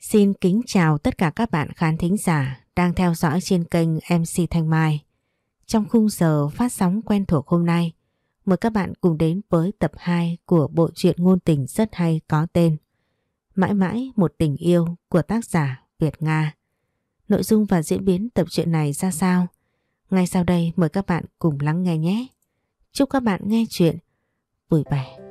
Xin kính chào tất cả các bạn khán thính giả đang theo dõi trên kênh MC Thanh Mai. Trong khung giờ phát sóng quen thuộc hôm nay, mời các bạn cùng đến với tập 2 của bộ truyện ngôn tình rất hay có tên Mãi mãi một tình yêu của tác giả Việt Nga. Nội dung và diễn biến tập truyện này ra sao? Ngay sau đây mời các bạn cùng lắng nghe nhé. Chúc các bạn nghe chuyện vui vẻ.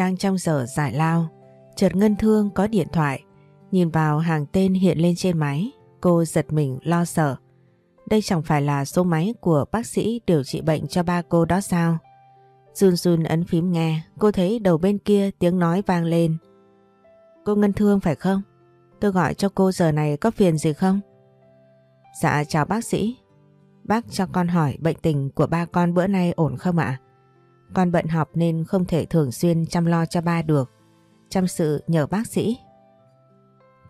Đang trong giờ giải lao, chợt Ngân Thương có điện thoại, nhìn vào hàng tên hiện lên trên máy, cô giật mình lo sợ. Đây chẳng phải là số máy của bác sĩ điều trị bệnh cho ba cô đó sao? Run run ấn phím nghe, cô thấy đầu bên kia tiếng nói vang lên. Cô Ngân Thương phải không? Tôi gọi cho cô giờ này có phiền gì không? Dạ chào bác sĩ. Bác cho con hỏi bệnh tình của ba con bữa nay ổn không ạ? Con bận học nên không thể thường xuyên chăm lo cho ba được. Chăm sự nhờ bác sĩ.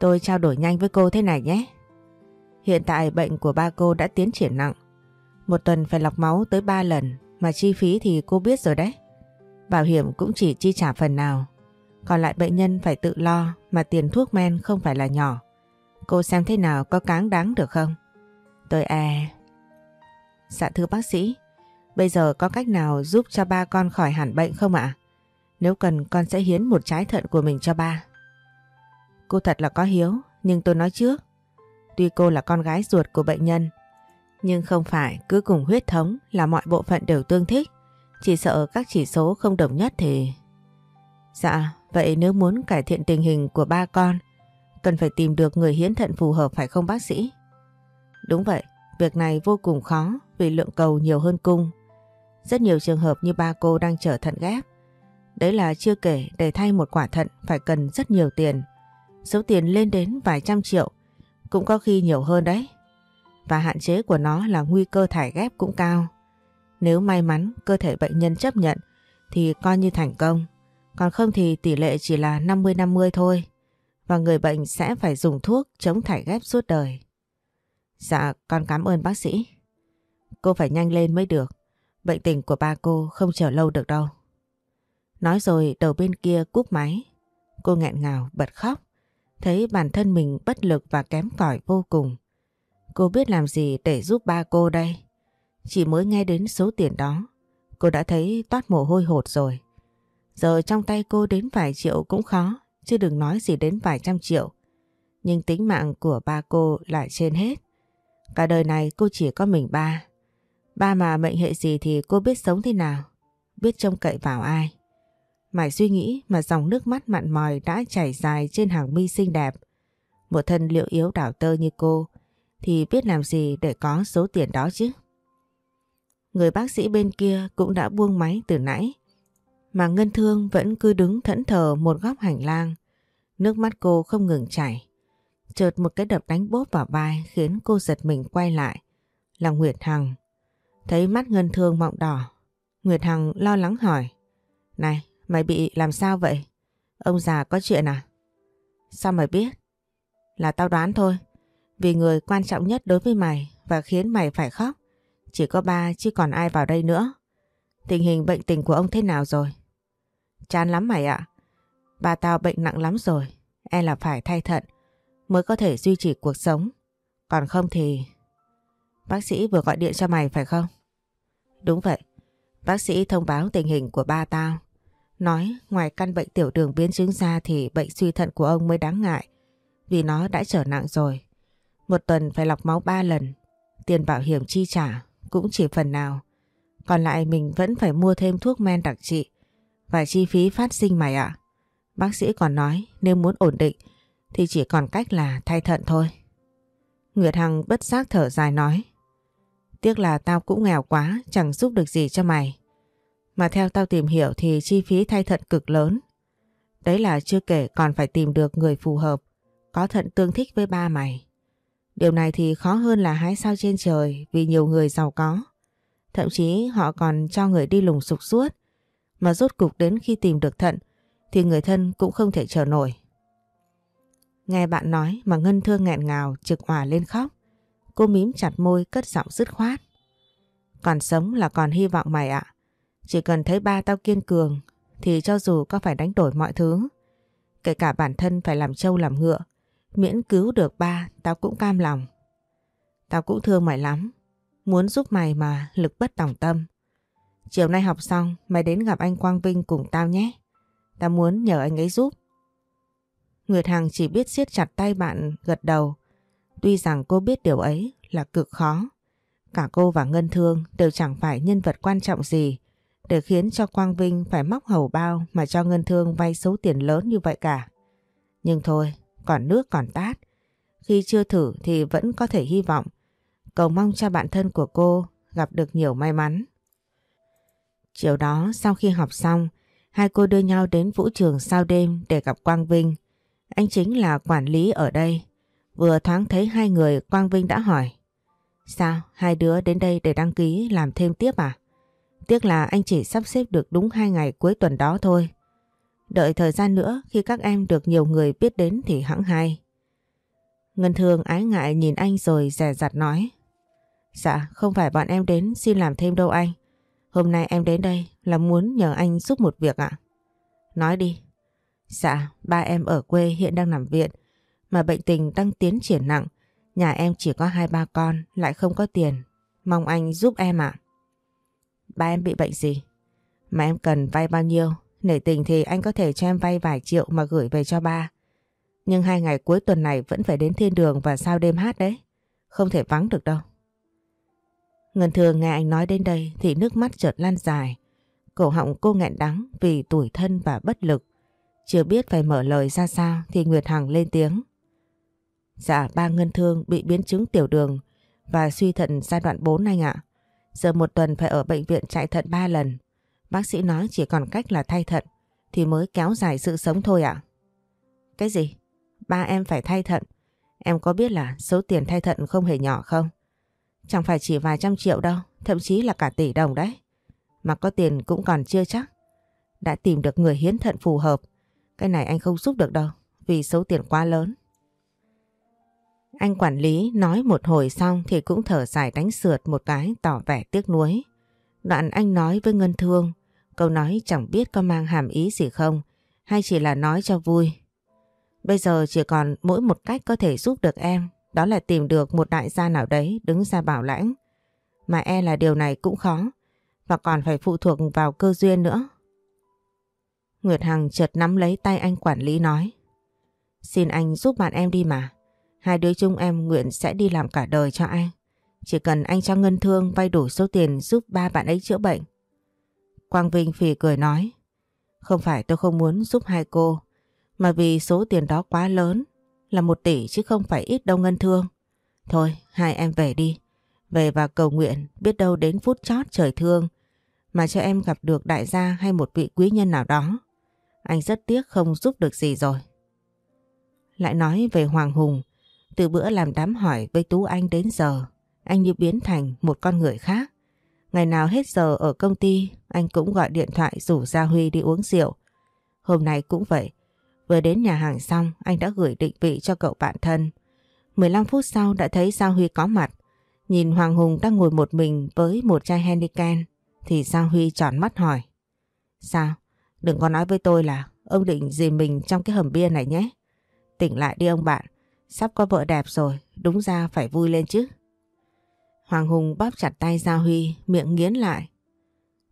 Tôi trao đổi nhanh với cô thế này nhé. Hiện tại bệnh của ba cô đã tiến triển nặng. Một tuần phải lọc máu tới 3 lần mà chi phí thì cô biết rồi đấy. Bảo hiểm cũng chỉ chi trả phần nào. Còn lại bệnh nhân phải tự lo mà tiền thuốc men không phải là nhỏ. Cô xem thế nào có cáng đáng được không? Tôi e... Dạ thưa bác sĩ, bây giờ có cách nào giúp cho ba con khỏi hẳn bệnh không ạ? Nếu cần con sẽ hiến một trái thận của mình cho ba. Cô thật là có hiếu, nhưng tôi nói trước. Tuy cô là con gái ruột của bệnh nhân, nhưng không phải cứ cùng huyết thống là mọi bộ phận đều tương thích. Chỉ sợ các chỉ số không đồng nhất thì... Dạ, vậy nếu muốn cải thiện tình hình của ba con, cần phải tìm được người hiến thận phù hợp phải không bác sĩ? Đúng vậy, việc này vô cùng khó vì lượng cầu nhiều hơn cung. Rất nhiều trường hợp như ba cô đang chở thận ghép. Đấy là chưa kể để thay một quả thận phải cần rất nhiều tiền. Số tiền lên đến vài trăm triệu, cũng có khi nhiều hơn đấy. Và hạn chế của nó là nguy cơ thải ghép cũng cao. Nếu may mắn cơ thể bệnh nhân chấp nhận thì coi như thành công. Còn không thì tỷ lệ chỉ là 50-50 thôi. Và người bệnh sẽ phải dùng thuốc chống thải ghép suốt đời. Dạ, con cảm ơn bác sĩ. Cô phải nhanh lên mới được. Bệnh tình của ba cô không chờ lâu được đâu. Nói rồi đầu bên kia cúp máy. Cô nghẹn ngào bật khóc. Thấy bản thân mình bất lực và kém cỏi vô cùng. Cô biết làm gì để giúp ba cô đây? Chỉ mới nghe đến số tiền đó, cô đã thấy toát mồ hôi hột rồi. Giờ trong tay cô đến vài triệu cũng khó, chứ đừng nói gì đến vài trăm triệu. Nhưng tính mạng của ba cô lại trên hết. Cả đời này cô chỉ có mình ba. Ba mà mệnh hệ gì thì cô biết sống thế nào, biết trông cậy vào ai. Mải suy nghĩ mà dòng nước mắt mặn mòi đã chảy dài trên hàng mi xinh đẹp. Một thân liệu yếu đảo tơ như cô thì biết làm gì để có số tiền đó chứ. Người bác sĩ bên kia cũng đã buông máy từ nãy. Mà Ngân Thương vẫn cứ đứng thẫn thờ một góc hành lang. Nước mắt cô không ngừng chảy. Chợt một cái đập đánh bốp vào vai khiến cô giật mình quay lại. Là Nguyệt Hằng. Thấy mắt Ngân Thương mọng đỏ. Nguyệt Hằng lo lắng hỏi. Này, mày bị làm sao vậy? Ông già có chuyện à? Sao mày biết? Là tao đoán thôi. Vì người quan trọng nhất đối với mày và khiến mày phải khóc. Chỉ có ba chứ còn ai vào đây nữa. Tình hình bệnh tình của ông thế nào rồi? Chán lắm mày ạ. Ba tao bệnh nặng lắm rồi. E là phải thay thận mới có thể duy trì cuộc sống. Còn không thì... Bác sĩ vừa gọi điện cho mày, phải không? Đúng vậy. Bác sĩ thông báo tình hình của ba tao. Nói ngoài căn bệnh tiểu đường biến chứng ra thì bệnh suy thận của ông mới đáng ngại. Vì nó đã trở nặng rồi. Một tuần phải lọc máu 3 lần. Tiền bảo hiểm chi trả cũng chỉ phần nào. Còn lại mình vẫn phải mua thêm thuốc men đặc trị và chi phí phát sinh mày ạ. Bác sĩ còn nói nếu muốn ổn định thì chỉ còn cách là thay thận thôi. Nguyệt Hằng bất giác thở dài nói Tiếc là tao cũng nghèo quá chẳng giúp được gì cho mày. Mà theo tao tìm hiểu thì chi phí thay thận cực lớn. Đấy là chưa kể còn phải tìm được người phù hợp, có thận tương thích với ba mày. Điều này thì khó hơn là hái sao trên trời vì nhiều người giàu có. Thậm chí họ còn cho người đi lùng sục suốt. Mà rốt cục đến khi tìm được thận thì người thân cũng không thể chờ nổi. Nghe bạn nói mà Ngân Thương nghẹn ngào trực hòa lên khóc. Cô mím chặt môi cất giọng dứt khoát. Còn sống là còn hy vọng mày ạ. Chỉ cần thấy ba tao kiên cường thì cho dù có phải đánh đổi mọi thứ, kể cả bản thân phải làm trâu làm ngựa, miễn cứu được ba tao cũng cam lòng. Tao cũng thương mày lắm, muốn giúp mày mà lực bất tòng tâm. Chiều nay học xong mày đến gặp anh Quang Vinh cùng tao nhé. Tao muốn nhờ anh ấy giúp. Nguyệt Hằng chỉ biết siết chặt tay bạn gật đầu. Tuy rằng cô biết điều ấy là cực khó. Cả cô và Ngân Thương đều chẳng phải nhân vật quan trọng gì để khiến cho Quang Vinh phải móc hầu bao mà cho Ngân Thương vay số tiền lớn như vậy cả. Nhưng thôi, còn nước còn tát. Khi chưa thử thì vẫn có thể hy vọng. Cầu mong cho bạn thân của cô gặp được nhiều may mắn. Chiều đó sau khi học xong, hai cô đưa nhau đến vũ trường sau đêm để gặp Quang Vinh. Anh chính là quản lý ở đây. Vừa thoáng thấy hai người Quang Vinh đã hỏi. Sao, hai đứa đến đây để đăng ký làm thêm tiếp à? Tiếc là anh chỉ sắp xếp được đúng hai ngày cuối tuần đó thôi. Đợi thời gian nữa khi các em được nhiều người biết đến thì hẳn hay. Ngân thường ái ngại nhìn anh rồi dè dặt nói. Dạ, không phải bọn em đến xin làm thêm đâu anh. Hôm nay em đến đây là muốn nhờ anh giúp một việc ạ. Nói đi. Dạ, ba em ở quê hiện đang nằm viện, mà bệnh tình đang tiến triển nặng. Nhà em chỉ có hai ba con, lại không có tiền. Mong anh giúp em ạ. Ba em bị bệnh gì? Mà em cần vay bao nhiêu? Nể tình thì anh có thể cho em vay vài triệu mà gửi về cho ba. Nhưng hai ngày cuối tuần này vẫn phải đến thiên đường và sao đêm hát đấy. Không thể vắng được đâu. Ngân thường nghe anh nói đến đây thì nước mắt chợt lan dài. Cổ họng cô nghẹn đắng vì tủi thân và bất lực. Chưa biết phải mở lời ra sao thì Nguyệt Hằng lên tiếng. Dạ ba Ngân Thương bị biến chứng tiểu đường và suy thận giai đoạn 4 anh ạ. Giờ một tuần phải ở bệnh viện chạy thận 3 lần. Bác sĩ nói chỉ còn cách là thay thận thì mới kéo dài sự sống thôi ạ. Cái gì? Ba em phải thay thận. Em có biết là số tiền thay thận không hề nhỏ không? Chẳng phải chỉ vài trăm triệu đâu, thậm chí là cả tỷ đồng đấy. Mà có tiền cũng còn chưa chắc. Đã tìm được người hiến thận phù hợp. Cái này anh không giúp được đâu, vì số tiền quá lớn. Anh quản lý nói một hồi xong thì cũng thở dài đánh sượt một cái tỏ vẻ tiếc nuối. Đoạn anh nói với Ngân Thương, câu nói chẳng biết có mang hàm ý gì không, hay chỉ là nói cho vui. Bây giờ chỉ còn mỗi một cách có thể giúp được em đó là tìm được một đại gia nào đấy đứng ra bảo lãnh. Mà e là điều này cũng khó và còn phải phụ thuộc vào cơ duyên nữa. Nguyệt Hằng chợt nắm lấy tay anh quản lý nói Xin anh giúp bạn em đi mà. Hai đứa chúng em nguyện sẽ đi làm cả đời cho anh. Chỉ cần anh cho ngân thương vay đủ số tiền giúp ba bạn ấy chữa bệnh. Quang Vinh phì cười nói Không phải tôi không muốn giúp hai cô mà vì số tiền đó quá lớn là một tỷ chứ không phải ít đâu ngân thương. Thôi, hai em về đi. Về và cầu nguyện, biết đâu đến phút chót trời thương mà cho em gặp được đại gia hay một vị quý nhân nào đó. Anh rất tiếc không giúp được gì rồi. Lại nói về Hoàng Hùng, từ bữa làm đám hỏi với Tú Anh đến giờ, anh như biến thành một con người khác. Ngày nào hết giờ ở công ty, anh cũng gọi điện thoại rủ Gia Huy đi uống rượu. Hôm nay cũng vậy, Vừa đến nhà hàng xong anh đã gửi định vị cho cậu bạn thân. 15 phút sau đã thấy Gia Huy có mặt. Nhìn Hoàng Hùng đang ngồi một mình với một chai Henneken thì Gia Huy tròn mắt hỏi. Sao? Đừng có nói với tôi là ông định dìm mình trong cái hầm bia này nhé. Tỉnh lại đi ông bạn. Sắp có vợ đẹp rồi, đúng ra phải vui lên chứ. Hoàng Hùng bóp chặt tay Gia Huy, miệng nghiến lại.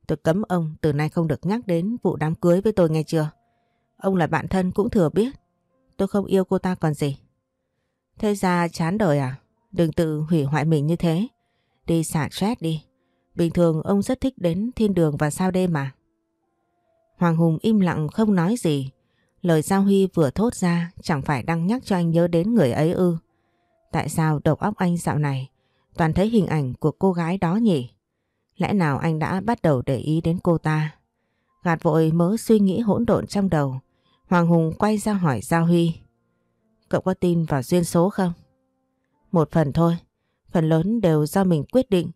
Tôi cấm ông từ nay không được nhắc đến vụ đám cưới với tôi nghe chưa? Ông là bạn thân cũng thừa biết. Tôi không yêu cô ta còn gì. Thế ra chán đời à? Đừng tự hủy hoại mình như thế. Đi xả stress đi. Bình thường ông rất thích đến thiên đường và sao đêm mà. Hoàng Hùng im lặng không nói gì. Lời Giao Huy vừa thốt ra chẳng phải đang nhắc cho anh nhớ đến người ấy ư. Tại sao đầu óc anh dạo này toàn thấy hình ảnh của cô gái đó nhỉ? Lẽ nào anh đã bắt đầu để ý đến cô ta? Gạt vội mớ suy nghĩ hỗn độn trong đầu. Hoàng Hùng quay ra hỏi Giao Huy. Cậu có tin vào duyên số không? Một phần thôi, phần lớn đều do mình quyết định.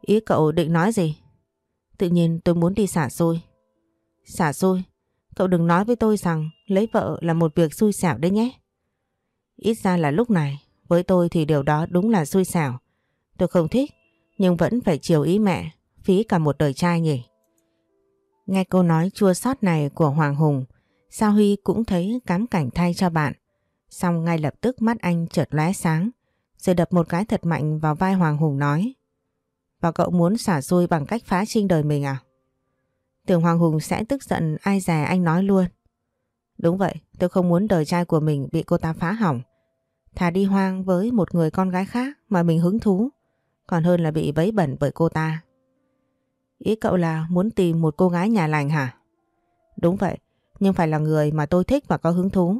Ý cậu định nói gì? Tự nhiên tôi muốn đi xả xôi. Xả xôi? Cậu đừng nói với tôi rằng lấy vợ là một việc xui xẻo đấy nhé. Ít ra là lúc này, với tôi thì điều đó đúng là xui xẻo. Tôi không thích, nhưng vẫn phải chiều ý mẹ, phí cả một đời trai nhỉ. Nghe câu nói chua xót này của Hoàng Hùng, Sao Huy cũng thấy cám cảnh thay cho bạn. Xong ngay lập tức mắt anh chợt lóe sáng, rồi đập một cái thật mạnh vào vai Hoàng Hùng nói. Và cậu muốn xả xui bằng cách phá trinh đời mình à? Tưởng Hoàng Hùng sẽ tức giận ai dè anh nói luôn. Đúng vậy, tôi không muốn đời trai của mình bị cô ta phá hỏng. Thà đi hoang với một người con gái khác mà mình hứng thú, còn hơn là bị bấy bẩn bởi cô ta. Ý cậu là muốn tìm một cô gái nhà lành hả? Đúng vậy, nhưng phải là người mà tôi thích và có hứng thú.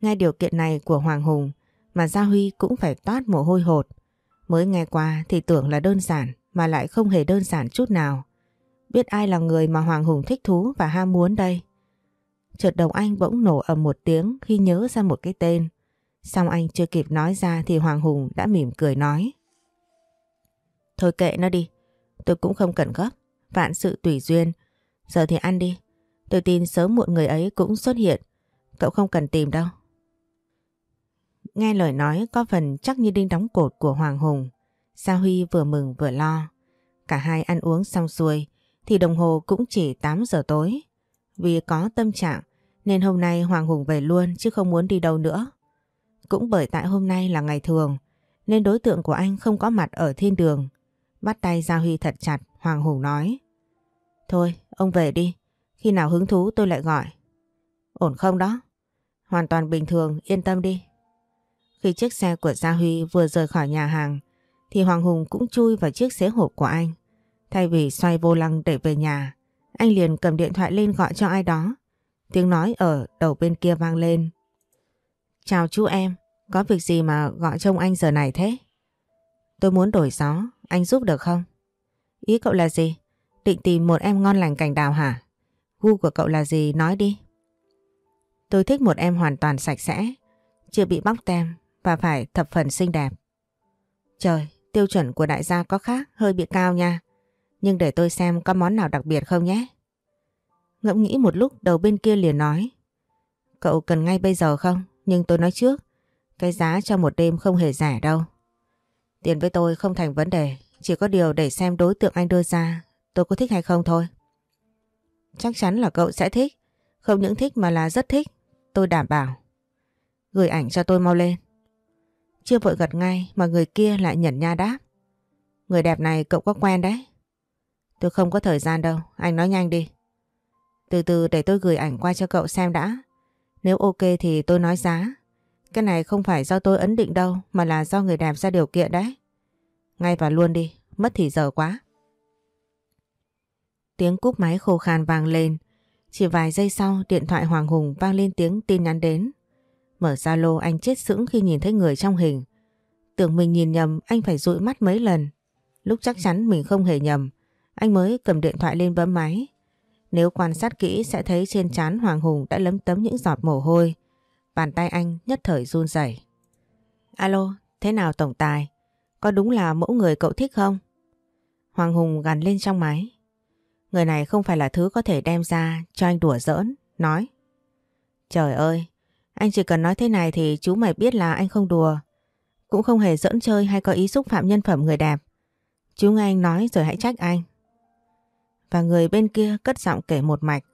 Ngay điều kiện này của Hoàng Hùng mà Gia Huy cũng phải toát mồ hôi hột. Mới nghe qua thì tưởng là đơn giản mà lại không hề đơn giản chút nào. Biết ai là người mà Hoàng Hùng thích thú và ham muốn đây? Chợt đầu anh bỗng nổ ầm một tiếng khi nhớ ra một cái tên. Xong anh chưa kịp nói ra thì Hoàng Hùng đã mỉm cười nói. Thôi kệ nó đi, tôi cũng không cần gấp, vạn sự tùy duyên. Giờ thì ăn đi, tôi tin sớm muộn người ấy cũng xuất hiện, cậu không cần tìm đâu. Nghe lời nói có phần chắc như đinh đóng cột của Hoàng Hùng, Sa Huy vừa mừng vừa lo. Cả hai ăn uống xong xuôi thì đồng hồ cũng chỉ 8 giờ tối. Vì có tâm trạng nên hôm nay Hoàng Hùng về luôn chứ không muốn đi đâu nữa. Cũng bởi tại hôm nay là ngày thường nên đối tượng của anh không có mặt ở thiên đường. Bắt tay Gia Huy thật chặt, Hoàng Hùng nói. Thôi, ông về đi. Khi nào hứng thú tôi lại gọi. Ổn không đó? Hoàn toàn bình thường, yên tâm đi. Khi chiếc xe của Gia Huy vừa rời khỏi nhà hàng thì Hoàng Hùng cũng chui vào chiếc xế hộp của anh. Thay vì xoay vô lăng để về nhà, anh liền cầm điện thoại lên gọi cho ai đó. Tiếng nói ở đầu bên kia vang lên. Chào chú em, có việc gì mà gọi trông anh giờ này thế? Tôi muốn đổi gió, anh giúp được không? Ý cậu là gì? Định tìm một em ngon lành cành đào hả? Gu của cậu là gì nói đi. Tôi thích một em hoàn toàn sạch sẽ, chưa bị bóc tem và phải thập phần xinh đẹp. Trời, tiêu chuẩn của đại gia có khác, hơi bị cao nha. Nhưng để tôi xem có món nào đặc biệt không nhé. Ngẫm nghĩ một lúc đầu bên kia liền nói. Cậu cần ngay bây giờ không? Nhưng tôi nói trước, cái giá cho một đêm không hề rẻ đâu. Tiền với tôi không thành vấn đề, chỉ có điều để xem đối tượng anh đưa ra tôi có thích hay không thôi. Chắc chắn là cậu sẽ thích, không những thích mà là rất thích, tôi đảm bảo. Gửi ảnh cho tôi mau lên. Chưa vội gật ngay mà người kia lại nhẩn nha đáp. Người đẹp này cậu có quen đấy. Tôi không có thời gian đâu, anh nói nhanh đi. Từ từ để tôi gửi ảnh qua cho cậu xem đã. Nếu ok thì tôi nói giá. Cái này không phải do tôi ấn định đâu mà là do người đẹp ra điều kiện đấy. Ngay vào luôn đi, mất thì giờ quá. Tiếng cúp máy khô khan vang lên. Chỉ vài giây sau điện thoại Hoàng Hùng vang lên tiếng tin nhắn đến. Mở Zalo anh chết sững khi nhìn thấy người trong hình. Tưởng mình nhìn nhầm anh phải dụi mắt mấy lần. Lúc chắc chắn mình không hề nhầm, anh mới cầm điện thoại lên bấm máy. Nếu quan sát kỹ sẽ thấy trên trán Hoàng Hùng đã lấm tấm những giọt mồ hôi. Bàn tay anh nhất thời run rẩy. Alo, thế nào tổng tài? Có đúng là mẫu người cậu thích không? Hoàng Hùng gằn lên trong máy. Người này không phải là thứ có thể đem ra cho anh đùa giỡn, nói. Trời ơi, anh chỉ cần nói thế này thì chú mày biết là anh không đùa. Cũng không hề giỡn chơi hay có ý xúc phạm nhân phẩm người đẹp. Chú nghe anh nói rồi hãy trách anh. Và người bên kia cất giọng kể một mạch.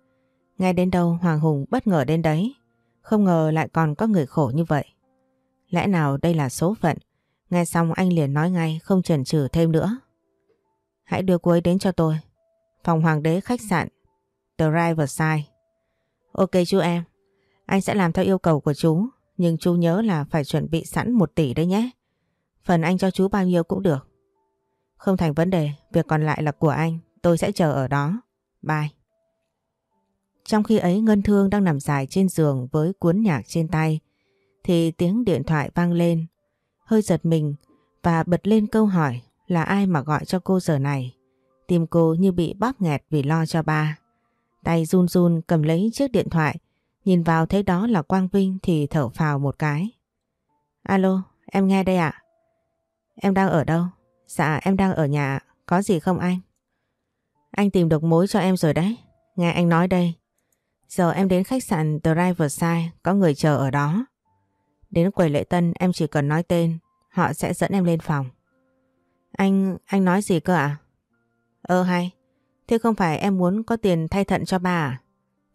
nghe đến đâu Hoàng Hùng bất ngờ đến đấy. Không ngờ lại còn có người khổ như vậy. Lẽ nào đây là số phận? Nghe xong anh liền nói ngay, không chần chừ thêm nữa. Hãy đưa cô ấy đến cho tôi. Phòng Hoàng đế khách sạn The Riverside. Ok chú em. Anh sẽ làm theo yêu cầu của chú. Nhưng chú nhớ là phải chuẩn bị sẵn một tỷ đấy nhé. Phần anh cho chú bao nhiêu cũng được. Không thành vấn đề. Việc còn lại là của anh. Tôi sẽ chờ ở đó. Bye. Trong khi ấy Ngân Thương đang nằm dài trên giường với cuốn nhạc trên tay thì tiếng điện thoại vang lên. Hơi giật mình và bật lên câu hỏi là ai mà gọi cho cô giờ này. Tim cô như bị bóp nghẹt vì lo cho ba. Tay run run cầm lấy chiếc điện thoại nhìn vào thấy đó là Quang Vinh thì thở phào một cái. Alo, em nghe đây ạ. Em đang ở đâu? Dạ em đang ở nhà, có gì không anh? Anh tìm được mối cho em rồi đấy. Nghe anh nói đây, Giờ em đến khách sạn The Riverside, có người chờ ở đó. Đến quầy lễ tân em chỉ cần nói tên, họ sẽ dẫn em lên phòng. Anh, anh nói gì cơ ạ? À? Ơ hay, thế không phải em muốn có tiền thay thận cho bà. à?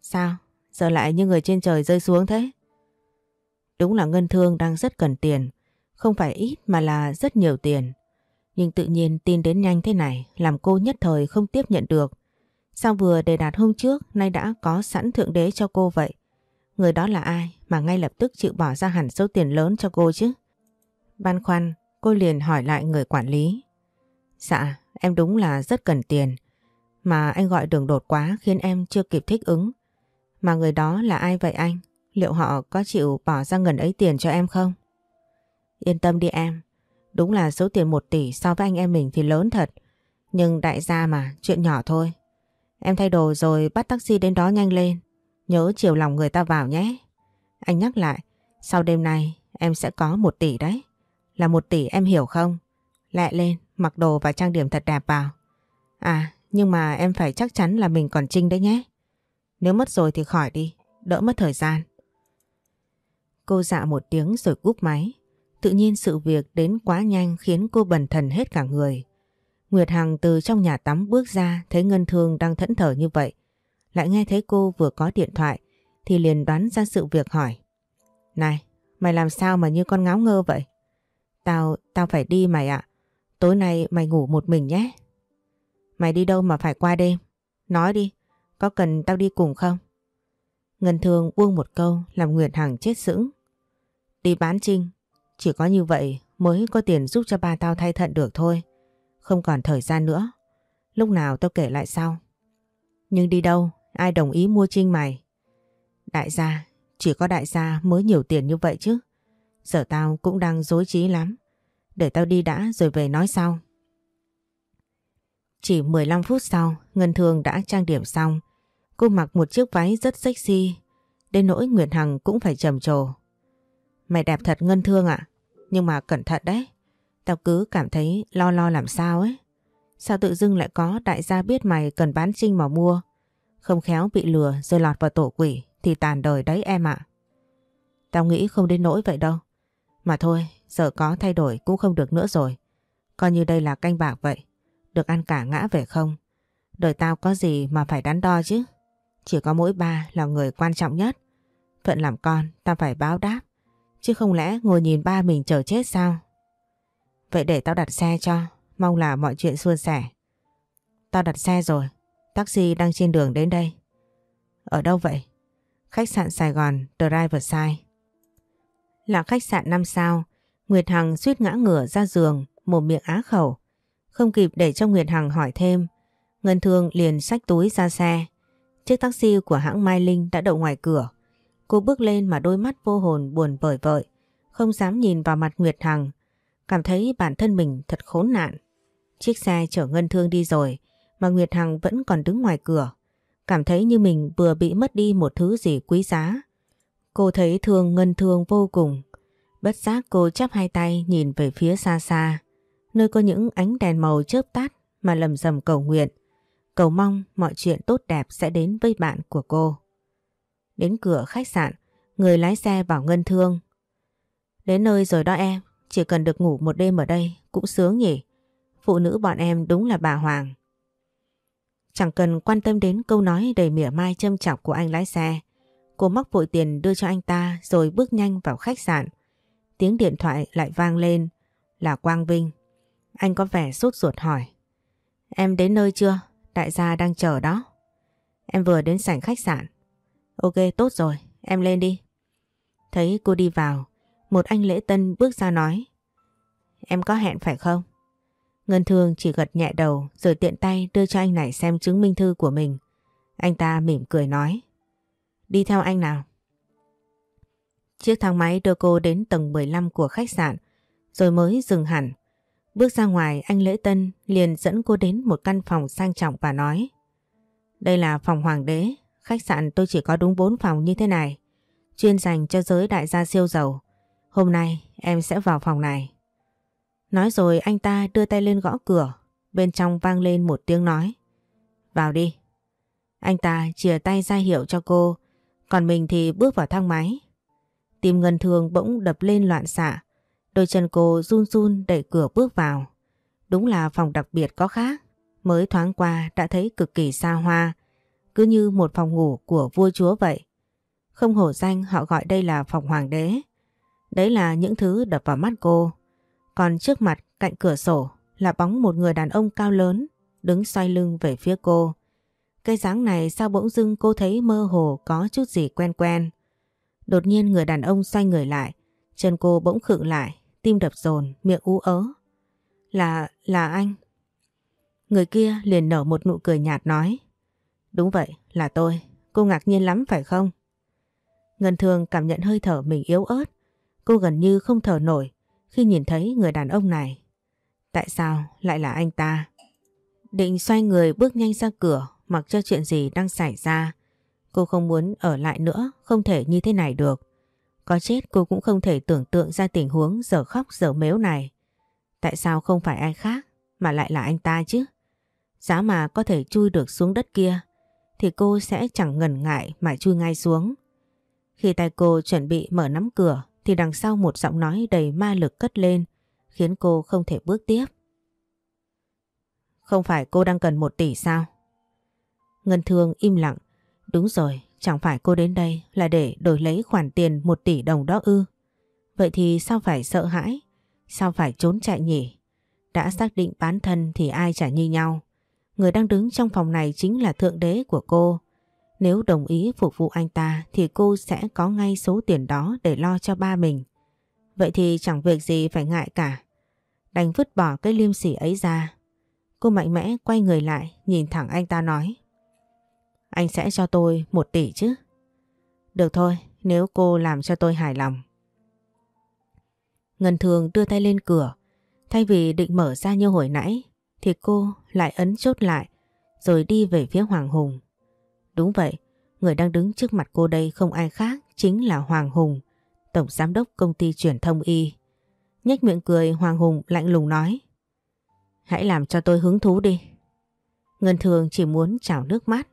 Sao, giờ lại như người trên trời rơi xuống thế? Đúng là Ngân Thương đang rất cần tiền, không phải ít mà là rất nhiều tiền. Nhưng tự nhiên tin đến nhanh thế này làm cô nhất thời không tiếp nhận được. Sao vừa đề đạt hôm trước nay đã có sẵn thượng đế cho cô vậy? Người đó là ai mà ngay lập tức chịu bỏ ra hẳn số tiền lớn cho cô chứ? Băn khoăn, cô liền hỏi lại người quản lý. Dạ, em đúng là rất cần tiền. Mà anh gọi đường đột quá khiến em chưa kịp thích ứng. Mà người đó là ai vậy anh? Liệu họ có chịu bỏ ra ngần ấy tiền cho em không? Yên tâm đi em. Đúng là số tiền 1 tỷ so với anh em mình thì lớn thật. Nhưng đại gia mà, chuyện nhỏ thôi. Em thay đồ rồi bắt taxi đến đó nhanh lên. Nhớ chiều lòng người ta vào nhé. Anh nhắc lại, sau đêm nay em sẽ có 1 tỷ đấy. Là 1 tỷ em hiểu không? Lẹ lên, mặc đồ và trang điểm thật đẹp vào. À, nhưng mà em phải chắc chắn là mình còn trinh đấy nhé. Nếu mất rồi thì khỏi đi, đỡ mất thời gian. Cô dạ một tiếng rồi cúp máy. Tự nhiên sự việc đến quá nhanh khiến cô bần thần hết cả người. Nguyệt Hằng từ trong nhà tắm bước ra thấy Ngân Thương đang thẫn thờ như vậy. Lại nghe thấy cô vừa có điện thoại thì liền đoán ra sự việc hỏi. Này, mày làm sao mà như con ngáo ngơ vậy? Tao, tao phải đi mày ạ. Tối nay mày ngủ một mình nhé. Mày đi đâu mà phải qua đêm? Nói đi, có cần tao đi cùng không? Ngân Thương buông một câu làm Nguyệt Hằng chết sững. Đi bán trinh, chỉ có như vậy mới có tiền giúp cho ba tao thay thận được thôi. Không còn thời gian nữa. Lúc nào tao kể lại sau. Nhưng đi đâu, ai đồng ý mua trinh mày? Đại gia, chỉ có đại gia mới nhiều tiền như vậy chứ. Giờ tao cũng đang dối trí lắm. Để tao đi đã rồi về nói sau. Chỉ 15 phút sau, Ngân Thương đã trang điểm xong. Cô mặc một chiếc váy rất sexy. Đến nỗi Nguyệt Hằng cũng phải trầm trồ. Mày đẹp thật Ngân Thương ạ. Nhưng mà cẩn thận đấy. Tao cứ cảm thấy lo lo làm sao ấy. Sao tự dưng lại có đại gia biết mày cần bán trinh mà mua. Không khéo bị lừa rồi lọt vào tổ quỷ thì tàn đời đấy em ạ. Tao nghĩ không đến nỗi vậy đâu. Mà thôi, giờ có thay đổi cũng không được nữa rồi. Coi như đây là canh bạc vậy. Được ăn cả ngã về không. Đời tao có gì mà phải đắn đo chứ. Chỉ có mỗi ba là người quan trọng nhất. Phận làm con, tao phải báo đáp. Chứ không lẽ ngồi nhìn ba mình chờ chết sao? Vậy để tao đặt xe cho, mong là mọi chuyện suôn sẻ. Tao đặt xe rồi, taxi đang trên đường đến đây. Ở đâu vậy? Khách sạn Sài Gòn, Driver Side. Là khách sạn 5 sao, Nguyệt Hằng suýt ngã ngửa ra giường, một miệng á khẩu. Không kịp để cho Nguyệt Hằng hỏi thêm, Ngân Thương liền xách túi ra xe. Chiếc taxi của hãng Mai Linh đã đậu ngoài cửa. Cô bước lên mà đôi mắt vô hồn buồn vời vợi, không dám nhìn vào mặt Nguyệt Hằng, cảm thấy bản thân mình thật khốn nạn. Chiếc xe chở Ngân Thương đi rồi, mà Nguyệt Hằng vẫn còn đứng ngoài cửa, cảm thấy như mình vừa bị mất đi một thứ gì quý giá. Cô thấy thương Ngân Thương vô cùng, bất giác cô chắp hai tay nhìn về phía xa xa, nơi có những ánh đèn màu chớp tắt mà lầm rầm cầu nguyện, cầu mong mọi chuyện tốt đẹp sẽ đến với bạn của cô. Đến cửa khách sạn, người lái xe bảo Ngân Thương. Đến nơi rồi đó em, chỉ cần được ngủ một đêm ở đây cũng sướng nhỉ. Phụ nữ bọn em đúng là bà Hoàng. Chẳng cần quan tâm đến câu nói đầy mỉa mai châm chọc của anh lái xe. Cô móc vội tiền đưa cho anh ta rồi bước nhanh vào khách sạn. Tiếng điện thoại lại vang lên là Quang Vinh. Anh có vẻ sốt ruột hỏi. Em đến nơi chưa? Đại gia đang chờ đó. Em vừa đến sảnh khách sạn. Ok tốt rồi, em lên đi. Thấy cô đi vào, một anh lễ tân bước ra nói. Em có hẹn phải không? Ngân Thương chỉ gật nhẹ đầu rồi tiện tay đưa cho anh này xem chứng minh thư của mình. Anh ta mỉm cười nói. Đi theo anh nào. Chiếc thang máy đưa cô đến tầng 15 của khách sạn rồi mới dừng hẳn. Bước ra ngoài anh Lễ Tân liền dẫn cô đến một căn phòng sang trọng và nói Đây là phòng hoàng đế, khách sạn tôi chỉ có đúng 4 phòng như thế này, chuyên dành cho giới đại gia siêu giàu. Hôm nay em sẽ vào phòng này. Nói rồi anh ta đưa tay lên gõ cửa, bên trong vang lên một tiếng nói. Vào đi. Anh ta chìa tay ra hiệu cho cô, còn mình thì bước vào thang máy. Tim ngân thường bỗng đập lên loạn xạ, đôi chân cô run run đẩy cửa bước vào. Đúng là phòng đặc biệt có khác. Mới thoáng qua đã thấy cực kỳ xa hoa, cứ như một phòng ngủ của vua chúa vậy. Không hổ danh họ gọi đây là phòng hoàng đế. Đấy là những thứ đập vào mắt cô. Còn trước mặt cạnh cửa sổ là bóng một người đàn ông cao lớn đứng xoay lưng về phía cô. cái dáng này sao bỗng dưng cô thấy mơ hồ có chút gì quen quen. Đột nhiên người đàn ông xoay người lại, chân cô bỗng khựng lại, tim đập dồn, miệng ú ớ. Là, là anh. Người kia liền nở một nụ cười nhạt nói. Đúng vậy, là tôi. Cô ngạc nhiên lắm phải không? Ngân Thương cảm nhận hơi thở mình yếu ớt. Cô gần như không thở nổi khi nhìn thấy người đàn ông này. Tại sao lại là anh ta? Định xoay người bước nhanh ra cửa mặc cho chuyện gì đang xảy ra. Cô không muốn ở lại nữa, không thể như thế này được. Có chết cô cũng không thể tưởng tượng ra tình huống giờ khóc giờ mếu này. Tại sao không phải ai khác mà lại là anh ta chứ? Giá mà có thể chui được xuống đất kia thì cô sẽ chẳng ngần ngại mà chui ngay xuống. Khi tay cô chuẩn bị mở nắm cửa thì đằng sau một giọng nói đầy ma lực cất lên khiến cô không thể bước tiếp. Không phải cô đang cần một tỷ sao? Ngân Thương im lặng. Đúng rồi, chẳng phải cô đến đây là để đổi lấy khoản tiền một tỷ đồng đó ư. Vậy thì sao phải sợ hãi? Sao phải trốn chạy nhỉ? Đã xác định bán thân thì ai trả như nhau. Người đang đứng trong phòng này chính là thượng đế của cô. Nếu đồng ý phục vụ anh ta thì cô sẽ có ngay số tiền đó để lo cho ba mình. Vậy thì chẳng việc gì phải ngại cả. Đành vứt bỏ cái liêm sỉ ấy ra. Cô mạnh mẽ quay người lại nhìn thẳng anh ta nói. Anh sẽ cho tôi một tỷ chứ? Được thôi, nếu cô làm cho tôi hài lòng. Ngân Thường đưa tay lên cửa. Thay vì định mở ra như hồi nãy, thì cô lại ấn chốt lại, rồi đi về phía Hoàng Hùng. Đúng vậy, người đang đứng trước mặt cô đây không ai khác, chính là Hoàng Hùng, Tổng Giám đốc Công ty Truyền thông Y. Nhách miệng cười Hoàng Hùng lạnh lùng nói. Hãy làm cho tôi hứng thú đi. Ngân Thường chỉ muốn trào nước mắt.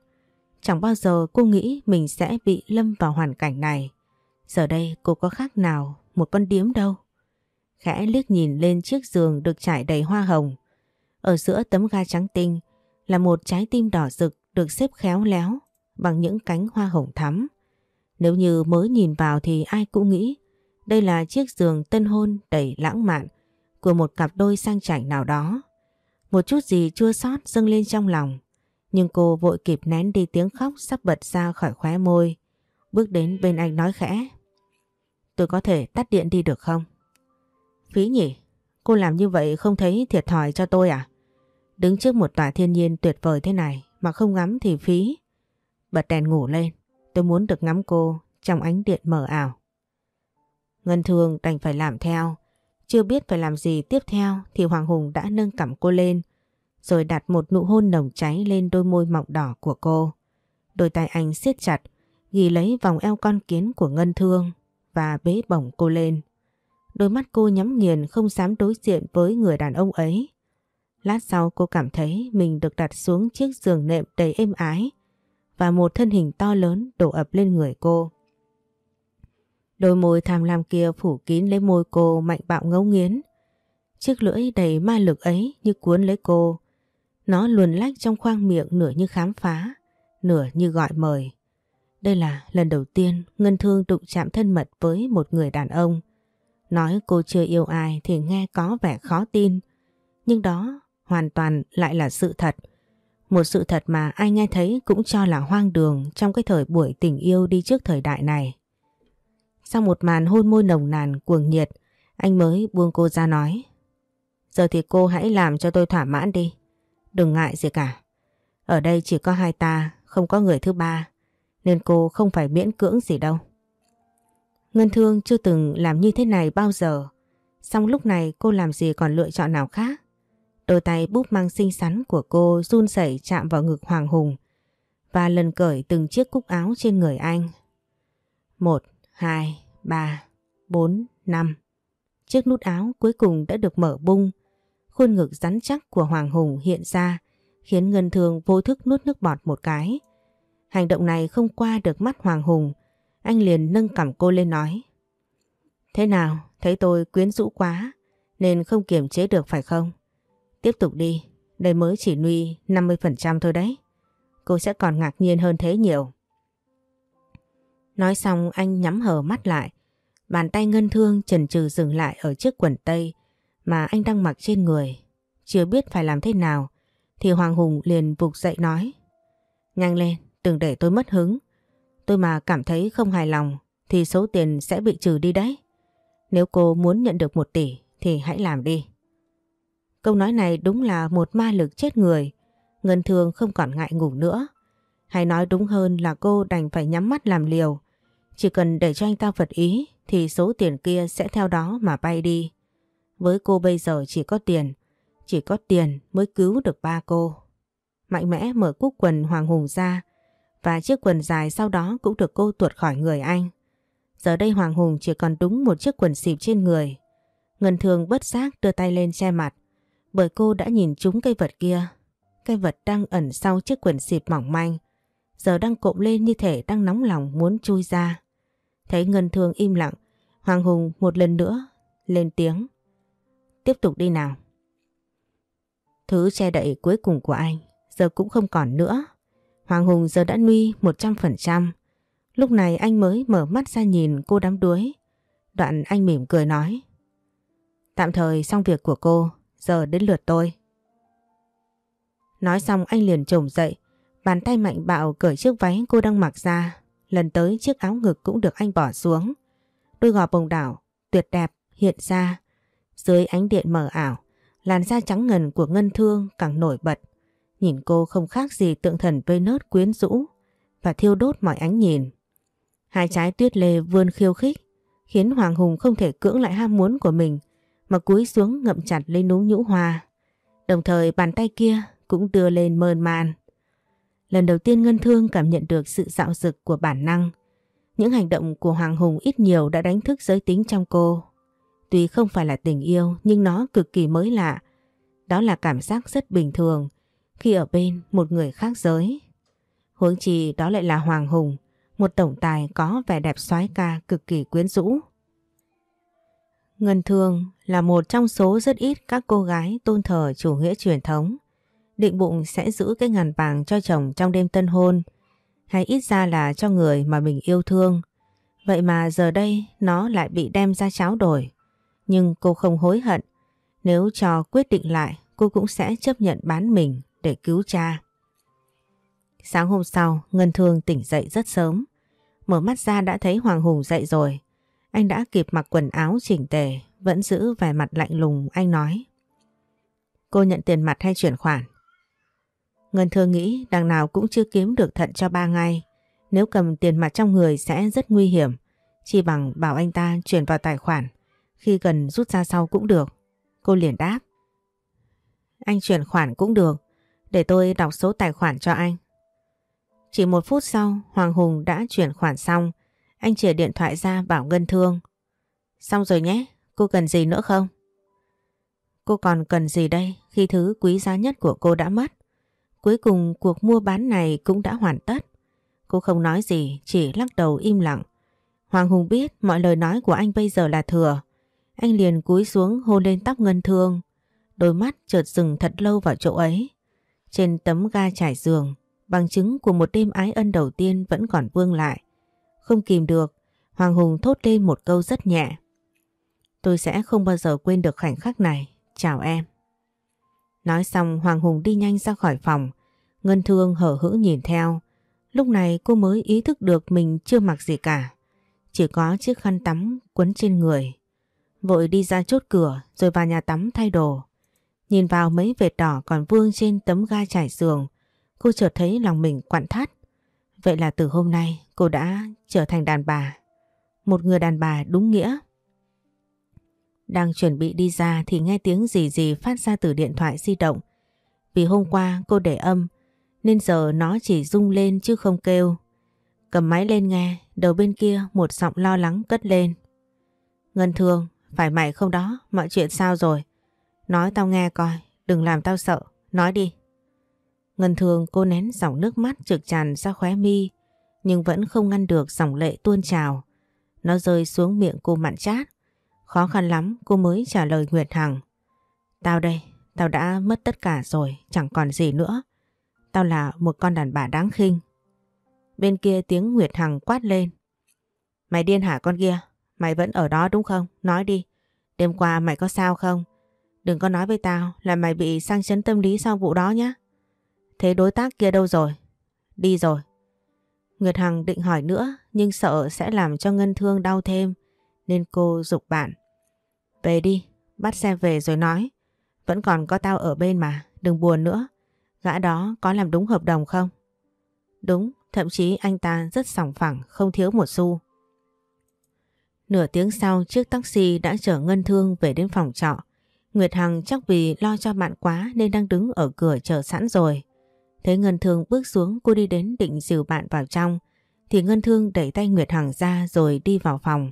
Chẳng bao giờ cô nghĩ mình sẽ bị lâm vào hoàn cảnh này. Giờ đây cô có khác nào một con điếm đâu. Khẽ liếc nhìn lên chiếc giường được trải đầy hoa hồng. Ở giữa tấm ga trắng tinh là một trái tim đỏ rực được xếp khéo léo bằng những cánh hoa hồng thắm. Nếu như mới nhìn vào thì ai cũng nghĩ đây là chiếc giường tân hôn đầy lãng mạn của một cặp đôi sang chảnh nào đó. Một chút gì chua xót dâng lên trong lòng, nhưng cô vội kịp nén đi tiếng khóc sắp bật ra khỏi khóe môi. Bước đến bên anh nói khẽ. Tôi có thể tắt điện đi được không? Phí nhỉ? Cô làm như vậy không thấy thiệt thòi cho tôi à? Đứng trước một tòa thiên nhiên tuyệt vời thế này mà không ngắm thì phí. Bật đèn ngủ lên. Tôi muốn được ngắm cô trong ánh điện mờ ảo. Ngân Thương đành phải làm theo. Chưa biết phải làm gì tiếp theo thì Hoàng Hùng đã nâng cằm cô lên rồi đặt một nụ hôn nồng cháy lên đôi môi mọng đỏ của cô. Đôi tay anh siết chặt, ghi lấy vòng eo con kiến của Ngân Thương và bế bổng cô lên. Đôi mắt cô nhắm nghiền không dám đối diện với người đàn ông ấy. Lát sau cô cảm thấy mình được đặt xuống chiếc giường nệm đầy êm ái và một thân hình to lớn đổ ập lên người cô. Đôi môi tham lam kia phủ kín lấy môi cô mạnh bạo ngấu nghiến. Chiếc lưỡi đầy ma lực ấy như cuốn lấy cô, nó luồn lách trong khoang miệng nửa như khám phá, nửa như gọi mời. Đây là lần đầu tiên Ngân Thương đụng chạm thân mật với một người đàn ông. Nói cô chưa yêu ai thì nghe có vẻ khó tin, nhưng đó hoàn toàn lại là sự thật. Một sự thật mà ai nghe thấy cũng cho là hoang đường trong cái thời buổi tình yêu đi trước thời đại này. Sau một màn hôn môi nồng nàn cuồng nhiệt, anh mới buông cô ra nói. Giờ thì cô hãy làm cho tôi thỏa mãn đi. Đừng ngại gì cả. Ở đây chỉ có hai ta, không có người thứ ba. Nên cô không phải miễn cưỡng gì đâu. Ngân Thương chưa từng làm như thế này bao giờ. Xong lúc này cô làm gì còn lựa chọn nào khác. Đôi tay búp mang xinh xắn của cô run rẩy chạm vào ngực Hoàng Hùng và lần cởi từng chiếc cúc áo trên người anh. Một, hai, ba, bốn, năm. Chiếc nút áo cuối cùng đã được mở bung Khuôn ngực rắn chắc của Hoàng Hùng hiện ra khiến Ngân Thương vô thức nuốt nước bọt một cái. Hành động này không qua được mắt Hoàng Hùng, anh liền nâng cằm cô lên nói. Thế nào, thấy tôi quyến rũ quá nên không kiềm chế được phải không? Tiếp tục đi, đây mới chỉ nuôi 50% thôi đấy. Cô sẽ còn ngạc nhiên hơn thế nhiều. Nói xong anh nhắm hờ mắt lại. Bàn tay ngân thương chần chừ dừng lại ở chiếc quần tây mà anh đang mặc trên người. Chưa biết phải làm thế nào thì Hoàng Hùng liền vụt dậy nói Nhanh lên, đừng để tôi mất hứng. Tôi mà cảm thấy không hài lòng thì số tiền sẽ bị trừ đi đấy. Nếu cô muốn nhận được một tỷ thì hãy làm đi. Câu nói này đúng là một ma lực chết người. Ngân Thương không còn ngại ngủ nữa. Hay nói đúng hơn là cô đành phải nhắm mắt làm liều. Chỉ cần để cho anh ta vật ý, thì số tiền kia sẽ theo đó mà bay đi. Với cô bây giờ chỉ có tiền. Chỉ có tiền mới cứu được ba cô. Mạnh mẽ mở cúc quần Hoàng Hùng ra, và chiếc quần dài sau đó cũng được cô tuột khỏi người anh. Giờ đây Hoàng Hùng chỉ còn đúng một chiếc quần xịp trên người. Ngân thường bất giác đưa tay lên che mặt bởi cô đã nhìn trúng cây vật kia. Cây vật đang ẩn sau chiếc quần xịp mỏng manh giờ đang cộm lên như thể đang nóng lòng muốn chui ra. Thấy Ngân Thương im lặng, Hoàng Hùng một lần nữa lên tiếng. Tiếp tục đi nào. Thứ che đậy cuối cùng của anh giờ cũng không còn nữa. Hoàng Hùng giờ đã nuy 100%. Lúc này anh mới mở mắt ra nhìn cô đám đuối. Đoạn anh mỉm cười nói. Tạm thời xong việc của cô, giờ đến lượt tôi. Nói xong anh liền trồm dậy, bàn tay mạnh bạo cởi chiếc váy cô đang mặc ra. Lần tới chiếc áo ngực cũng được anh bỏ xuống. Đôi gò bồng đảo, tuyệt đẹp, hiện ra. Dưới ánh điện mờ ảo, làn da trắng ngần của Ngân Thương càng nổi bật. Nhìn cô không khác gì tượng thần vây nớt quyến rũ và thiêu đốt mọi ánh nhìn. Hai trái tuyết lê vươn khiêu khích khiến Hoàng Hùng không thể cưỡng lại ham muốn của mình mà cúi xuống ngậm chặt lấy núm nhũ hoa. Đồng thời bàn tay kia cũng đưa lên mơn man. Lần đầu tiên Ngân Thương cảm nhận được sự dạo dực của bản năng. Những hành động của Hoàng Hùng ít nhiều đã đánh thức giới tính trong cô. Tuy không phải là tình yêu nhưng nó cực kỳ mới lạ. Đó là cảm giác rất bình thường khi ở bên một người khác giới. Huống chi đó lại là Hoàng Hùng, một tổng tài có vẻ đẹp soái ca cực kỳ quyến rũ. Ngân Thương là một trong số rất ít các cô gái tôn thờ chủ nghĩa truyền thống. Định bụng sẽ giữ cái ngàn vàng cho chồng trong đêm tân hôn, hay ít ra là cho người mà mình yêu thương. Vậy mà giờ đây nó lại bị đem ra cháo đổi. Nhưng cô không hối hận. Nếu cho quyết định lại, cô cũng sẽ chấp nhận bán mình để cứu cha. Sáng hôm sau, Ngân Thương tỉnh dậy rất sớm. Mở mắt ra đã thấy Hoàng Hùng dậy rồi. Anh đã kịp mặc quần áo chỉnh tề, vẫn giữ vẻ mặt lạnh lùng, anh nói. Cô nhận tiền mặt hay chuyển khoản? Ngân Thương nghĩ đằng nào cũng chưa kiếm được thận cho ba ngày. Nếu cầm tiền mặt trong người sẽ rất nguy hiểm. Chỉ bằng bảo anh ta chuyển vào tài khoản. Khi cần rút ra sau cũng được. Cô liền đáp. Anh chuyển khoản cũng được. Để tôi đọc số tài khoản cho anh. Chỉ một phút sau, Hoàng Hùng đã chuyển khoản xong. Anh chìa điện thoại ra bảo Ngân Thương. Xong rồi nhé, cô cần gì nữa không? Cô còn cần gì đây khi thứ quý giá nhất của cô đã mất? Cuối cùng cuộc mua bán này cũng đã hoàn tất. Cô không nói gì, chỉ lắc đầu im lặng. Hoàng Hùng biết mọi lời nói của anh bây giờ là thừa. Anh liền cúi xuống hôn lên tóc Ngân Thương. Đôi mắt chợt dừng thật lâu vào chỗ ấy. Trên tấm ga trải giường, bằng chứng của một đêm ái ân đầu tiên vẫn còn vương lại. Không kìm được, Hoàng Hùng thốt lên một câu rất nhẹ. Tôi sẽ không bao giờ quên được khoảnh khắc này. Chào em. Nói xong Hoàng Hùng đi nhanh ra khỏi phòng. Ngân Thương hở hững nhìn theo. Lúc này cô mới ý thức được mình chưa mặc gì cả. Chỉ có chiếc khăn tắm quấn trên người. Vội đi ra chốt cửa rồi vào nhà tắm thay đồ. Nhìn vào mấy vệt đỏ còn vương trên tấm ga trải giường, cô chợt thấy lòng mình quặn thắt. Vậy là từ hôm nay cô đã trở thành đàn bà. Một người đàn bà đúng nghĩa. Đang chuẩn bị đi ra thì nghe tiếng gì gì phát ra từ điện thoại di động. Vì hôm qua cô để âm nên giờ nó chỉ rung lên chứ không kêu. Cầm máy lên nghe, đầu bên kia một giọng lo lắng cất lên. Ngân Thương, phải mày không đó, mọi chuyện sao rồi? Nói tao nghe coi, đừng làm tao sợ, nói đi. Ngân thường cô nén dòng nước mắt trực tràn ra khóe mi, nhưng vẫn không ngăn được dòng lệ tuôn trào. Nó rơi xuống miệng cô mặn chát. Khó khăn lắm cô mới trả lời Nguyệt Hằng. Tao đây, Tao đã mất tất cả rồi, chẳng còn gì nữa. Tao là một con đàn bà đáng khinh. Bên kia tiếng Nguyệt Hằng quát lên. Mày điên hả con kia? Mày vẫn ở đó đúng không? Nói đi. Đêm qua mày có sao không? Đừng có nói với tao là mày bị sang chấn tâm lý sau vụ đó nhé. Thế đối tác kia đâu rồi? Đi rồi. Nguyệt Hằng định hỏi nữa nhưng sợ sẽ làm cho Ngân Thương đau thêm nên cô dục bạn. Về đi, bắt xe về rồi nói. Vẫn còn có tao ở bên mà, đừng buồn nữa. Gã đó có làm đúng hợp đồng không? Đúng, thậm chí anh ta rất sòng phẳng, không thiếu một xu. Nửa tiếng sau chiếc taxi đã chở Ngân Thương về đến phòng trọ. Nguyệt Hằng chắc vì lo cho bạn quá nên đang đứng ở cửa chờ sẵn rồi. Thấy Ngân Thương bước xuống cô đi đến định dìu bạn vào trong thì Ngân Thương đẩy tay Nguyệt Hằng ra rồi đi vào phòng.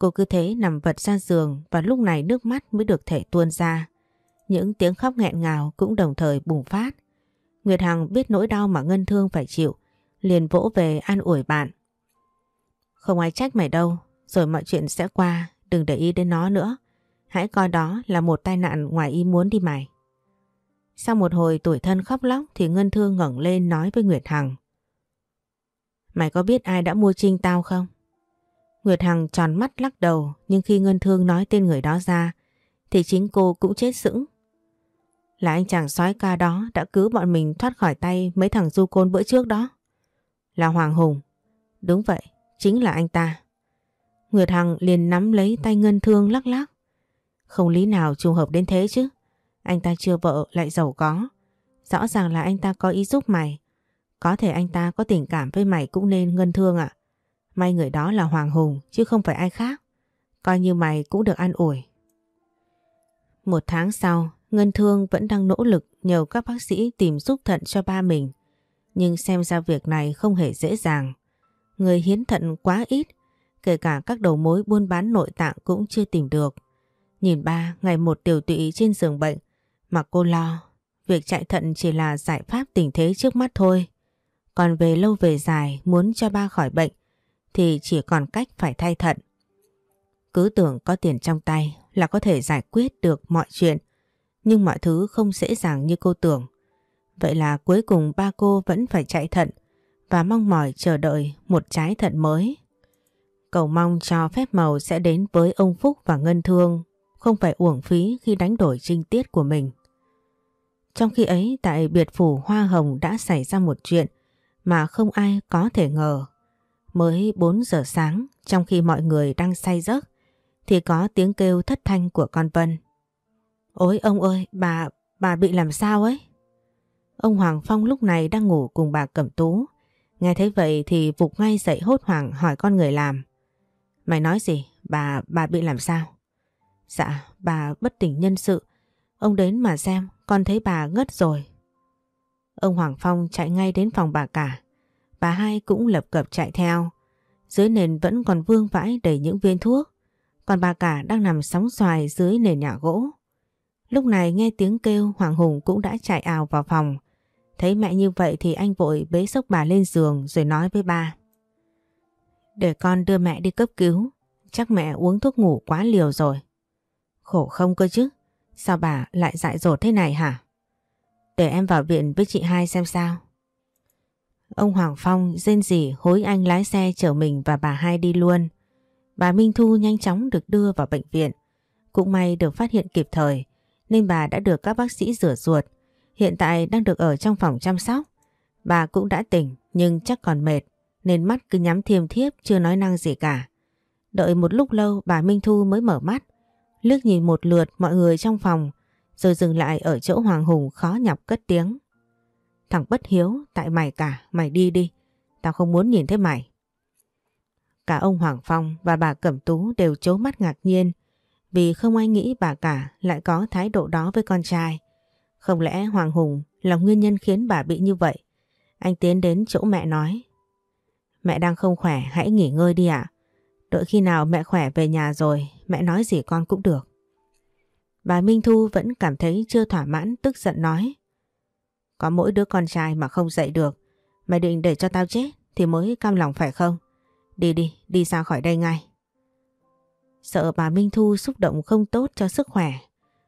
Cô cứ thế nằm vật ra giường và lúc này nước mắt mới được thể tuôn ra. Những tiếng khóc nghẹn ngào cũng đồng thời bùng phát. Nguyệt Hằng biết nỗi đau mà Ngân Thương phải chịu, liền vỗ về an ủi bạn. Không ai trách mày đâu, rồi mọi chuyện sẽ qua, đừng để ý đến nó nữa. Hãy coi đó là một tai nạn ngoài ý muốn đi mày. Sau một hồi tuổi thân khóc lóc thì Ngân Thương ngẩng lên nói với Nguyệt Hằng. Mày có biết ai đã mua trinh tao không? Nguyệt Hằng tròn mắt lắc đầu nhưng khi Ngân Thương nói tên người đó ra thì chính cô cũng chết sững. Là anh chàng sói ca đó đã cứu bọn mình thoát khỏi tay mấy thằng du côn bữa trước đó. Là Hoàng Hùng. Đúng vậy, chính là anh ta. Nguyệt Hằng liền nắm lấy tay Ngân Thương lắc lắc. Không lý nào trùng hợp đến thế chứ. Anh ta chưa vợ lại giàu có. Rõ ràng là anh ta có ý giúp mày. Có thể anh ta có tình cảm với mày cũng nên Ngân Thương ạ. May người đó là Hoàng Hùng chứ không phải ai khác. Coi như mày cũng được an ủi. Một tháng sau, Ngân Thương vẫn đang nỗ lực nhờ các bác sĩ tìm giúp thận cho ba mình. Nhưng xem ra việc này không hề dễ dàng. Người hiến thận quá ít, kể cả các đầu mối buôn bán nội tạng cũng chưa tìm được. Nhìn ba ngày một tiểu tụy trên giường bệnh mà cô lo, việc chạy thận chỉ là giải pháp tình thế trước mắt thôi. Còn về lâu về dài muốn cho ba khỏi bệnh thì chỉ còn cách phải thay thận. Cứ tưởng có tiền trong tay là có thể giải quyết được mọi chuyện, nhưng mọi thứ không dễ dàng như cô tưởng. Vậy là cuối cùng ba cô vẫn phải chạy thận và mong mỏi chờ đợi một trái thận mới. Cầu mong cho phép màu sẽ đến với ông Phúc và Ngân Thương, không phải uổng phí khi đánh đổi trinh tiết của mình. Trong khi ấy tại biệt phủ Hoa Hồng đã xảy ra một chuyện mà không ai có thể ngờ. Mới 4 giờ sáng, trong khi mọi người đang say giấc, thì có tiếng kêu thất thanh của con Vân. Ôi ông ơi, bà, bà bị làm sao ấy? Ông Hoàng Phong lúc này đang ngủ cùng bà Cẩm Tú. Nghe thấy vậy thì vụt ngay dậy hốt hoảng hỏi con người làm. Mày nói gì? Bà, bà bị làm sao? Dạ, bà bất tỉnh nhân sự. Ông đến mà xem, con thấy bà ngất rồi. Ông Hoàng Phong chạy ngay đến phòng bà cả. Bà hai cũng lập cập chạy theo. Dưới nền vẫn còn vương vãi đầy những viên thuốc. Còn bà cả đang nằm sóng xoài dưới nền nhà gỗ. Lúc này nghe tiếng kêu, Hoàng Hùng cũng đã chạy ào vào phòng. Thấy mẹ như vậy thì anh vội bế sốc bà lên giường rồi nói với ba. Để con đưa mẹ đi cấp cứu. Chắc mẹ uống thuốc ngủ quá liều rồi. Khổ không cơ chứ. Sao bà lại dại dột thế này hả? Để em vào viện với chị hai xem sao. Ông Hoàng Phong rên rỉ hối anh lái xe chở mình và bà hai đi luôn. Bà Minh Thu nhanh chóng được đưa vào bệnh viện. Cũng may được phát hiện kịp thời, nên bà đã được các bác sĩ rửa ruột. Hiện tại đang được ở trong phòng chăm sóc. Bà cũng đã tỉnh, nhưng chắc còn mệt, nên mắt cứ nhắm thiêm thiếp, chưa nói năng gì cả. Đợi một lúc lâu, bà Minh Thu mới mở mắt. Lướt nhìn một lượt mọi người trong phòng, rồi dừng lại ở chỗ Hoàng Hùng khó nhọc cất tiếng. Thằng bất hiếu, tại mày cả, mày đi đi. Tao không muốn nhìn thấy mày. Cả ông Hoàng Phong và bà Cẩm Tú đều chố mắt ngạc nhiên vì không ai nghĩ bà cả lại có thái độ đó với con trai. Không lẽ Hoàng Hùng là nguyên nhân khiến bà bị như vậy? Anh tiến đến chỗ mẹ nói. Mẹ đang không khỏe, hãy nghỉ ngơi đi ạ. Đợi khi nào mẹ khỏe về nhà rồi, mẹ nói gì con cũng được. Bà Minh Thu vẫn cảm thấy chưa thỏa mãn tức giận nói. Có mỗi đứa con trai mà không dạy được. Mày định để cho tao chết thì mới cam lòng phải không? Đi đi, đi ra khỏi đây ngay. Sợ bà Minh Thu xúc động không tốt cho sức khỏe.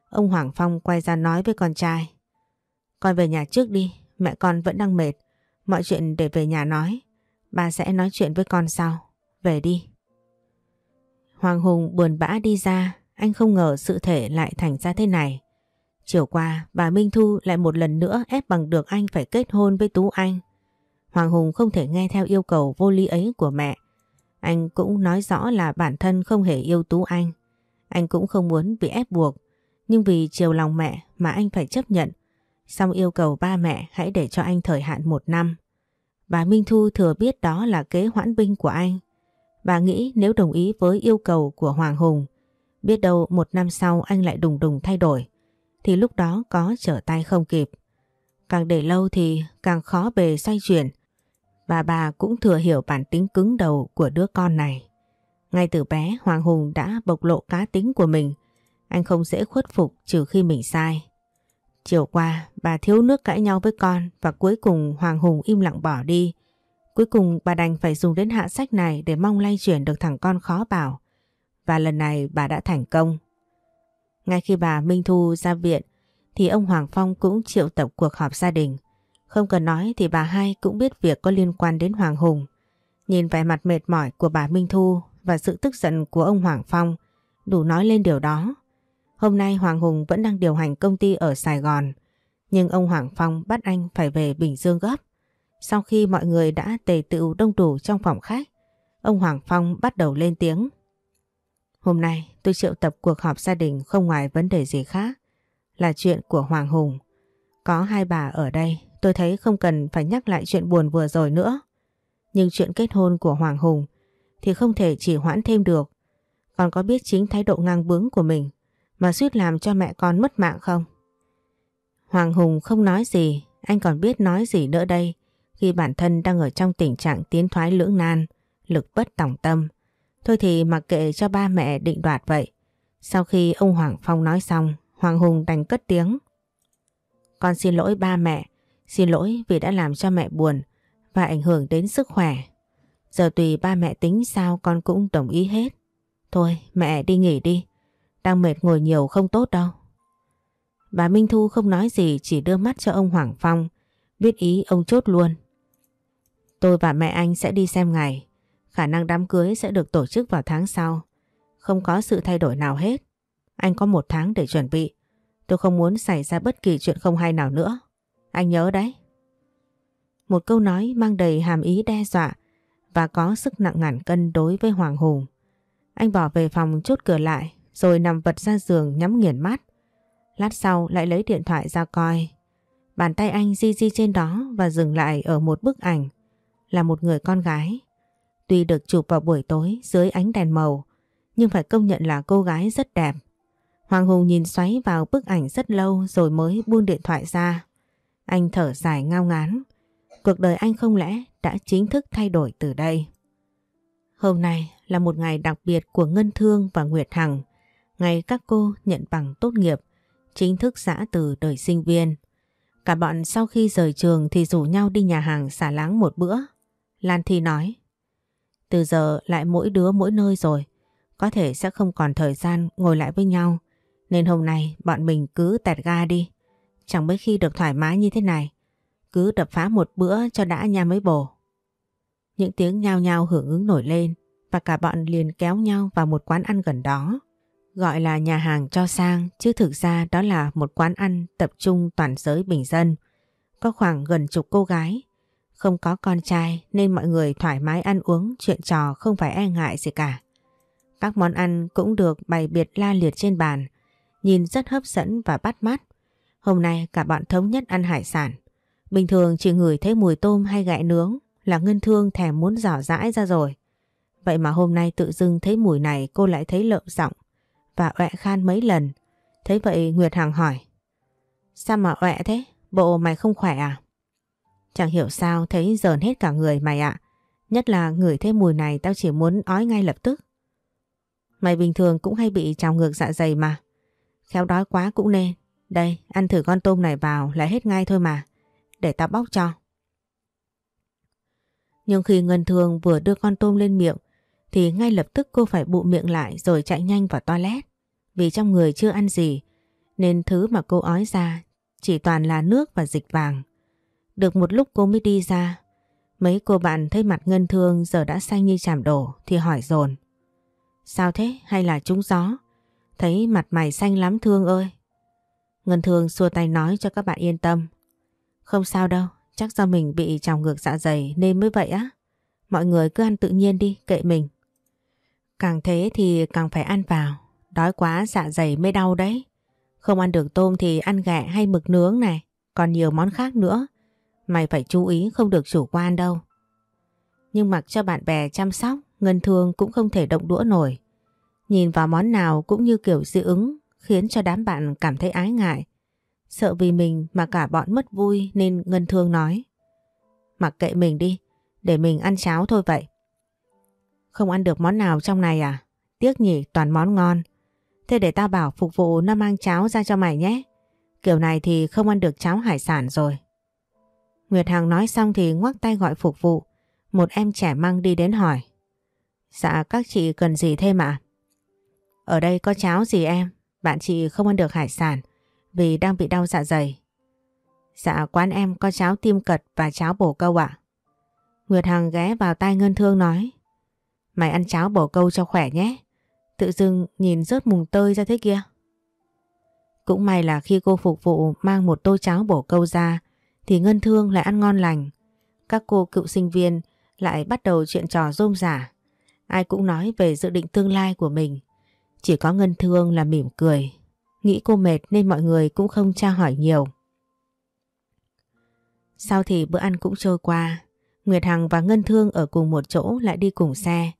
Ông Hoàng Phong quay ra nói với con trai. Con về nhà trước đi, mẹ con vẫn đang mệt. Mọi chuyện để về nhà nói. Ba sẽ nói chuyện với con sau. Về đi. Hoàng Hùng buồn bã đi ra, anh không ngờ sự thể lại thành ra thế này. Chiều qua, bà Minh Thu lại một lần nữa ép bằng được anh phải kết hôn với Tú Anh. Hoàng Hùng không thể nghe theo yêu cầu vô lý ấy của mẹ. Anh cũng nói rõ là bản thân không hề yêu Tú Anh. Anh cũng không muốn bị ép buộc, nhưng vì chiều lòng mẹ mà anh phải chấp nhận. Xong yêu cầu ba mẹ hãy để cho anh thời hạn một năm. Bà Minh Thu thừa biết đó là kế hoãn binh của anh. Bà nghĩ nếu đồng ý với yêu cầu của Hoàng Hùng, biết đâu một năm sau anh lại đùng đùng thay đổi, thì lúc đó có trở tay không kịp. Càng để lâu thì càng khó bề xoay chuyển, và bà cũng thừa hiểu bản tính cứng đầu của đứa con này. Ngay từ bé Hoàng Hùng đã bộc lộ cá tính của mình, anh không dễ khuất phục trừ khi mình sai. Chiều qua bà thiếu nước cãi nhau với con và cuối cùng Hoàng Hùng im lặng bỏ đi. Cuối cùng bà đành phải dùng đến hạ sách này để mong lay chuyển được thằng con khó bảo. Và lần này bà đã thành công. Ngay khi bà Minh Thu ra viện thì ông Hoàng Phong cũng triệu tập cuộc họp gia đình. Không cần nói thì bà hai cũng biết việc có liên quan đến Hoàng Hùng. Nhìn vẻ mặt mệt mỏi của bà Minh Thu và sự tức giận của ông Hoàng Phong đủ nói lên điều đó. Hôm nay Hoàng Hùng vẫn đang điều hành công ty ở Sài Gòn, nhưng ông Hoàng Phong bắt anh phải về Bình Dương gấp. Sau khi mọi người đã tề tựu đông đủ trong phòng khách, ông Hoàng Phong bắt đầu lên tiếng. Hôm nay tôi triệu tập cuộc họp gia đình không ngoài vấn đề gì khác, là chuyện của Hoàng Hùng. Có hai bà ở đây, tôi thấy không cần phải nhắc lại chuyện buồn vừa rồi nữa. Nhưng chuyện kết hôn của Hoàng Hùng thì không thể chỉ hoãn thêm được. Còn có biết chính thái độ ngang bướng của mình mà suýt làm cho mẹ con mất mạng không? Hoàng Hùng không nói gì, anh còn biết nói gì nữa đây khi bản thân đang ở trong tình trạng tiến thoái lưỡng nan, lực bất tòng tâm. Thôi thì mặc kệ cho ba mẹ định đoạt vậy. Sau khi ông Hoàng Phong nói xong, Hoàng Hùng đành cất tiếng. Con xin lỗi ba mẹ, xin lỗi vì đã làm cho mẹ buồn và ảnh hưởng đến sức khỏe. Giờ tùy ba mẹ tính sao con cũng đồng ý hết. Thôi mẹ đi nghỉ đi, đang mệt ngồi nhiều không tốt đâu. Bà Minh Thu không nói gì chỉ đưa mắt cho ông Hoàng Phong. Biết ý ông chốt luôn. Tôi và mẹ anh sẽ đi xem ngày. Khả năng đám cưới sẽ được tổ chức vào tháng sau. Không có sự thay đổi nào hết. Anh có một tháng để chuẩn bị. Tôi không muốn xảy ra bất kỳ chuyện không hay nào nữa. Anh nhớ đấy. Một câu nói mang đầy hàm ý đe dọa và có sức nặng ngàn cân đối với Hoàng Hùng. Anh bỏ về phòng chốt cửa lại, rồi nằm vật ra giường nhắm nghiền mắt. Lát sau lại lấy điện thoại ra coi. Bàn tay anh di di trên đó và dừng lại ở một bức ảnh là một người con gái. Tuy được chụp vào buổi tối dưới ánh đèn màu nhưng phải công nhận là cô gái rất đẹp. Hoàng Hùng nhìn xoáy vào bức ảnh rất lâu rồi mới buông điện thoại ra. Anh thở dài ngao ngán. Cuộc đời anh không lẽ đã chính thức thay đổi từ đây. Hôm nay là một ngày đặc biệt của Ngân Thương và Nguyệt Hằng ngày các cô nhận bằng tốt nghiệp, chính thức giã từ đời sinh viên. Cả bọn sau khi rời trường thì rủ nhau đi nhà hàng xả láng một bữa. Lan Thi nói, từ giờ lại mỗi đứa mỗi nơi rồi, có thể sẽ không còn thời gian ngồi lại với nhau, nên hôm nay bọn mình cứ tẹt ga đi. Chẳng mấy khi được thoải mái như thế này, cứ đập phá một bữa cho đã nha mấy bồ. Những tiếng nhao nhao hưởng ứng nổi lên và cả bọn liền kéo nhau vào một quán ăn gần đó. Gọi là nhà hàng cho sang chứ thực ra đó là một quán ăn tập trung toàn giới bình dân. Có khoảng gần chục cô gái. Không có con trai nên mọi người thoải mái ăn uống, chuyện trò không phải e ngại gì cả. Các món ăn cũng được bày biệt la liệt trên bàn. Nhìn rất hấp dẫn và bắt mắt. Hôm nay cả bọn thống nhất ăn hải sản. Bình thường chỉ ngửi thấy mùi tôm hay gẹ nướng là ngân thương thèm muốn giỏ rãi ra rồi. Vậy mà hôm nay tự dưng thấy mùi này cô lại thấy lợm giọng và ọe khan mấy lần. Thấy vậy Nguyệt Hằng hỏi. Sao mà ọe thế? Bộ mày không khỏe à? Chẳng hiểu sao thấy dờn hết cả người mày ạ. Nhất là ngửi thấy mùi này tao chỉ muốn ói ngay lập tức. Mày bình thường cũng hay bị trào ngược dạ dày mà. Khéo đói quá cũng nên. Đây, ăn thử con tôm này vào là hết ngay thôi mà. Để tao bóc cho. Nhưng khi Ngân Thương vừa đưa con tôm lên miệng thì ngay lập tức cô phải bụ miệng lại rồi chạy nhanh vào toilet. Vì trong người chưa ăn gì nên thứ mà cô ói ra chỉ toàn là nước và dịch vàng. Được một lúc cô mới đi ra. Mấy cô bạn thấy mặt Ngân Thương giờ đã xanh như chàm đổ thì hỏi dồn Sao thế hay là trúng gió? Thấy mặt mày xanh lắm Thương ơi. Ngân Thương xua tay nói cho các bạn yên tâm. Không sao đâu, chắc do mình bị trào ngược dạ dày nên mới vậy á. Mọi người cứ ăn tự nhiên đi, kệ mình. Càng thế thì càng phải ăn vào, đói quá dạ dày mới đau đấy. Không ăn được tôm thì ăn gẹ hay mực nướng này, còn nhiều món khác nữa. Mày phải chú ý không được chủ quan đâu. Nhưng mặc cho bạn bè chăm sóc, Ngân Thương cũng không thể động đũa nổi. Nhìn vào món nào cũng như kiểu dị ứng, khiến cho đám bạn cảm thấy ái ngại. Sợ vì mình mà cả bọn mất vui nên Ngân Thương nói. Mặc kệ mình đi, để mình ăn cháo thôi vậy. Không ăn được món nào trong này à? Tiếc nhỉ, toàn món ngon. Thế để tao bảo phục vụ nó mang cháo ra cho mày nhé. Kiểu này thì không ăn được cháo hải sản rồi. Nguyệt Hằng nói xong thì ngoắc tay gọi phục vụ. Một em trẻ măng đi đến hỏi. Dạ các chị cần gì thêm ạ? Ở đây có cháo gì em? Bạn chị không ăn được hải sản vì đang bị đau dạ dày. Dạ quán em có cháo tim cật và cháo bổ câu ạ. Nguyệt Hằng ghé vào tai Ngân Thương nói. Mày ăn cháo bổ câu cho khỏe nhé. Tự dưng nhìn rớt mùng tơi ra thế kia. Cũng may là khi cô phục vụ mang một tô cháo bổ câu ra thì Ngân Thương lại ăn ngon lành. Các cô cựu sinh viên lại bắt đầu chuyện trò rôm giả. Ai cũng nói về dự định tương lai của mình. Chỉ có Ngân Thương là mỉm cười. Nghĩ cô mệt nên mọi người cũng không tra hỏi nhiều. Sau thì bữa ăn cũng trôi qua. Nguyệt Hằng và Ngân Thương ở cùng một chỗ lại đi cùng xe.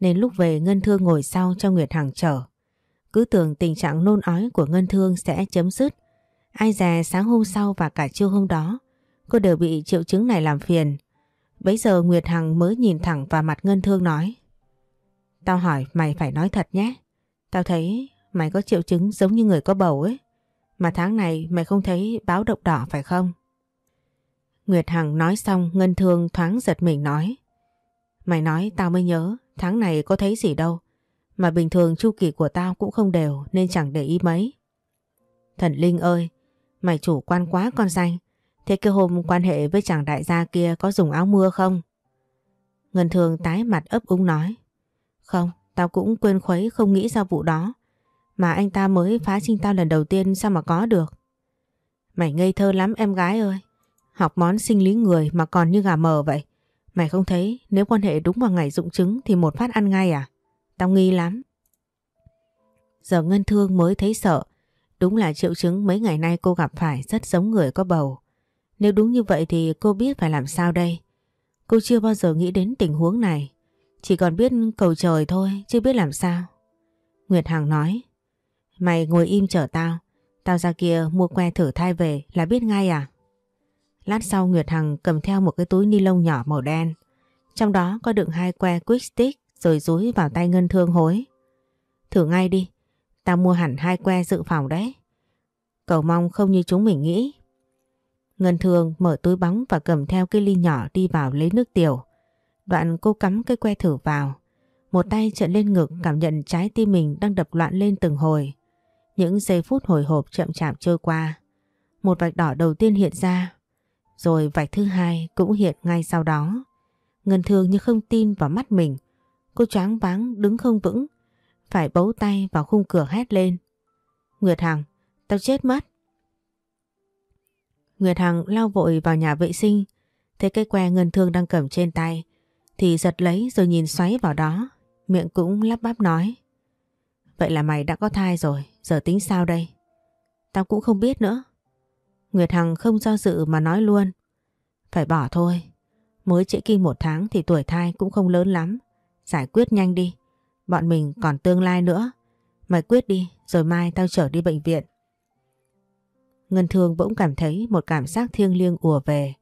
Nên lúc về Ngân Thương ngồi sau cho Nguyệt Hằng chở. Cứ tưởng tình trạng nôn ói của Ngân Thương sẽ chấm dứt. Ai dè sáng hôm sau và cả chiều hôm đó cô đều bị triệu chứng này làm phiền. Bấy giờ Nguyệt Hằng mới nhìn thẳng vào mặt Ngân Thương nói Tao hỏi mày phải nói thật nhé. Tao thấy mày có triệu chứng giống như người có bầu ấy. Mà tháng này mày không thấy báo động đỏ phải không? Nguyệt Hằng nói xong Ngân Thương thoáng giật mình nói Mày nói tao mới nhớ tháng này có thấy gì đâu. Mà bình thường chu kỳ của tao cũng không đều nên chẳng để ý mấy. Thần Linh ơi, mày chủ quan quá con danh. Thế cái hôm quan hệ với chàng đại gia kia có dùng áo mưa không? Ngân thường tái mặt ấp úng nói. Không, tao cũng quên khuấy không nghĩ ra vụ đó. Mà anh ta mới phá trinh tao lần đầu tiên sao mà có được. Mày ngây thơ lắm em gái ơi. Học món sinh lý người mà còn như gà mờ vậy. Mày không thấy nếu quan hệ đúng vào ngày dụng trứng thì một phát ăn ngay à? Tao nghi lắm. Giờ Ngân Thương mới thấy sợ. Đúng là triệu chứng mấy ngày nay cô gặp phải rất giống người có bầu. Nếu đúng như vậy thì cô biết phải làm sao đây? Cô chưa bao giờ nghĩ đến tình huống này. Chỉ còn biết cầu trời thôi, chưa biết làm sao. Nguyệt Hằng nói, mày ngồi im chờ tao. Tao ra kia mua que thử thai về là biết ngay à? Lát sau Nguyệt Hằng cầm theo một cái túi ni lông nhỏ màu đen. Trong đó có đựng hai que quick stick rồi rúi vào tay Ngân Thương hối. Thử ngay đi, tao mua hẳn hai que dự phòng đấy. Cầu mong không như chúng mình nghĩ. Ngân Thương mở túi bóng và cầm theo cái ly nhỏ đi vào lấy nước tiểu. Đoạn cô cắm cái que thử vào. Một tay trận lên ngực cảm nhận trái tim mình đang đập loạn lên từng hồi. Những giây phút hồi hộp chậm chạp trôi qua. Một vạch đỏ đầu tiên hiện ra. Rồi vạch thứ hai cũng hiện ngay sau đó. Ngân Thương như không tin vào mắt mình. Cô choáng váng đứng không vững. Phải bấu tay vào khung cửa hét lên. Nguyệt Hằng, tao chết mất. Nguyệt Hằng lao vội vào nhà vệ sinh, thấy cái que ngân thương đang cầm trên tay, thì giật lấy rồi nhìn xoáy vào đó, miệng cũng lắp bắp nói. Vậy là mày đã có thai rồi, giờ tính sao đây? Tao cũng không biết nữa. Nguyệt Hằng không do dự mà nói luôn. Phải bỏ thôi, mới trễ kinh một tháng thì tuổi thai cũng không lớn lắm. Giải quyết nhanh đi, bọn mình còn tương lai nữa. Mày quyết đi, rồi mai tao chở đi bệnh viện. Ngân Thương bỗng cảm thấy một cảm giác thiêng liêng ùa về.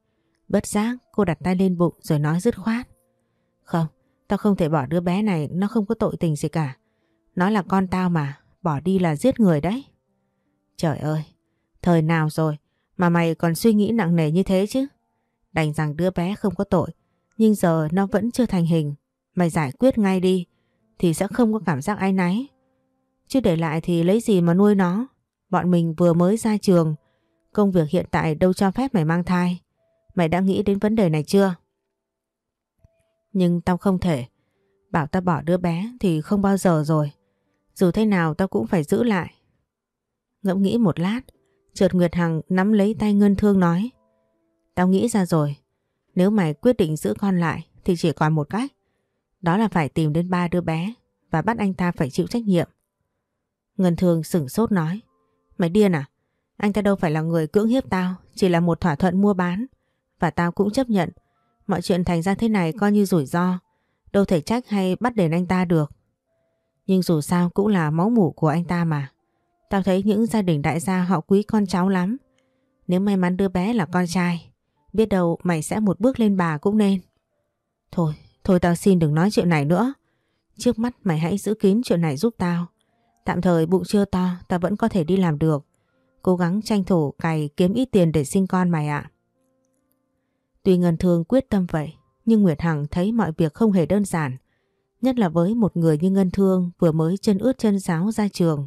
Bất giác cô đặt tay lên bụng rồi nói dứt khoát. Không, tao không thể bỏ đứa bé này, nó không có tội tình gì cả. Nó là con tao mà, bỏ đi là giết người đấy. Trời ơi, thời nào rồi mà mày còn suy nghĩ nặng nề như thế chứ? Đành rằng đứa bé không có tội, nhưng giờ nó vẫn chưa thành hình. Mày giải quyết ngay đi, thì sẽ không có cảm giác ai náy. Chứ để lại thì lấy gì mà nuôi nó? Bọn mình vừa mới ra trường, công việc hiện tại đâu cho phép mày mang thai. Mày đã nghĩ đến vấn đề này chưa? Nhưng tao không thể. Bảo tao bỏ đứa bé thì không bao giờ rồi. Dù thế nào tao cũng phải giữ lại. Ngẫm nghĩ một lát, trượt Nguyệt Hằng nắm lấy tay Ngân Thương nói. Tao nghĩ ra rồi, nếu mày quyết định giữ con lại thì chỉ còn một cách. Đó là phải tìm đến ba đứa bé và bắt anh ta phải chịu trách nhiệm. Ngân Thương sửng sốt nói. Mày điên à? Anh ta đâu phải là người cưỡng hiếp tao, chỉ là một thỏa thuận mua bán. Và tao cũng chấp nhận. Mọi chuyện thành ra thế này coi như rủi ro. Đâu thể trách hay bắt đền anh ta được. Nhưng dù sao cũng là máu mủ của anh ta mà. Tao thấy những gia đình đại gia họ quý con cháu lắm. Nếu may mắn đứa bé là con trai, biết đâu mày sẽ một bước lên bà cũng nên. Thôi, thôi tao xin đừng nói chuyện này nữa. Trước mắt mày hãy giữ kín chuyện này giúp tao. Tạm thời bụng chưa to, ta vẫn có thể đi làm được. Cố gắng tranh thủ cày kiếm ít tiền để sinh con mày ạ. Tuy Ngân Thương quyết tâm vậy, nhưng Nguyệt Hằng thấy mọi việc không hề đơn giản. Nhất là với một người như Ngân Thương vừa mới chân ướt chân giáo ra trường.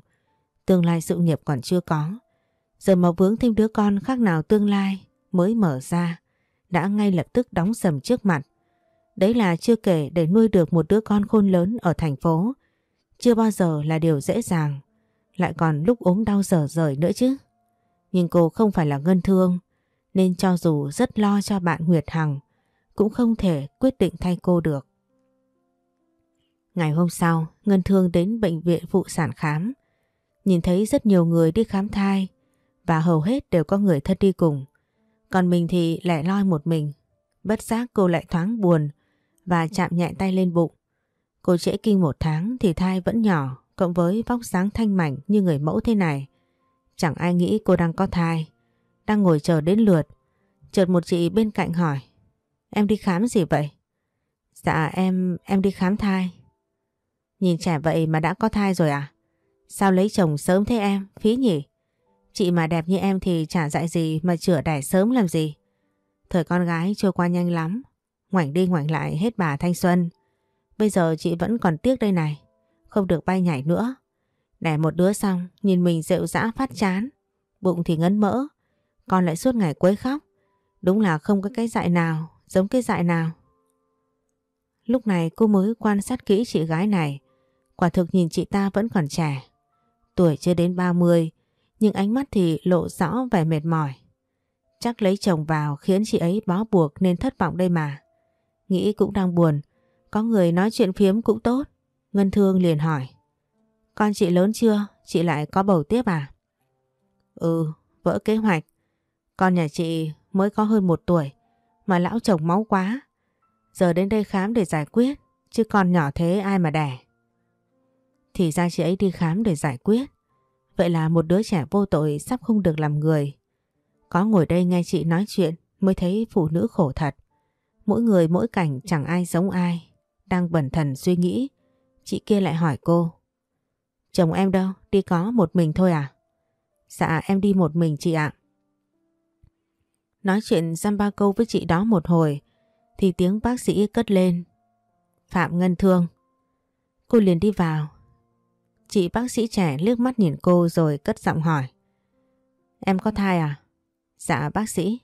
Tương lai sự nghiệp còn chưa có. Giờ mà vướng thêm đứa con khác nào tương lai mới mở ra, đã ngay lập tức đóng sầm trước mặt. Đấy là chưa kể để nuôi được một đứa con khôn lớn ở thành phố. Chưa bao giờ là điều dễ dàng. Lại còn lúc ốm đau dở rời nữa chứ. Nhưng cô không phải là ngân thương. Nên cho dù rất lo cho bạn Nguyệt Hằng, cũng không thể quyết định thay cô được. Ngày hôm sau, Ngân Thương đến bệnh viện phụ sản khám. Nhìn thấy rất nhiều người đi khám thai và hầu hết đều có người thân đi cùng. Còn mình thì lẻ loi một mình. Bất giác cô lại thoáng buồn và chạm nhẹ tay lên bụng. Cô trễ kinh một tháng thì thai vẫn nhỏ cộng với vóc dáng thanh mảnh như người mẫu thế này. Chẳng ai nghĩ cô đang có thai. Đang ngồi chờ đến lượt. Chợt một chị bên cạnh hỏi Em đi khám gì vậy? Dạ em, em đi khám thai. Nhìn trẻ vậy mà đã có thai rồi à? Sao lấy chồng sớm thế em, phí nhỉ? Chị mà đẹp như em thì chả dạy gì mà chữa đẻ sớm làm gì. Thời con gái trôi qua nhanh lắm, ngoảnh đi ngoảnh lại hết bà thanh xuân. Bây giờ chị vẫn còn tiếc đây này, không được bay nhảy nữa. Đẻ một đứa xong, nhìn mình rượu dã phát chán, bụng thì ngấn mỡ, con lại suốt ngày quấy khóc. Đúng là không có cái dại nào, giống cái dại nào. Lúc này cô mới quan sát kỹ chị gái này, quả thực nhìn chị ta vẫn còn trẻ. Tuổi chưa đến 30, nhưng ánh mắt thì lộ rõ vẻ mệt mỏi. Chắc lấy chồng vào khiến chị ấy bó buộc nên thất vọng đây mà. Nghĩ cũng đang buồn, có người nói chuyện phiếm cũng tốt. Ngân Thương liền hỏi. Con chị lớn chưa? Chị lại có bầu tiếp à? Ừ, vỡ kế hoạch. Con nhà chị mới có hơn một tuổi mà lão chồng máu quá. Giờ đến đây khám để giải quyết, chứ con nhỏ thế ai mà đẻ. Thì ra chị ấy đi khám để giải quyết. Vậy là một đứa trẻ vô tội sắp không được làm người. Có ngồi đây nghe chị nói chuyện mới thấy phụ nữ khổ thật. Mỗi người mỗi cảnh chẳng ai giống ai. Đang bẩn thần suy nghĩ. Chị kia lại hỏi cô. Chồng em đâu? Đi có một mình thôi à? Dạ em đi một mình chị ạ. Nói chuyện dăm ba câu với chị đó một hồi, thì tiếng bác sĩ cất lên. Phạm Ngân Thương. Cô liền đi vào. Chị bác sĩ trẻ liếc mắt nhìn cô rồi cất giọng hỏi. Em có thai à? Dạ bác sĩ.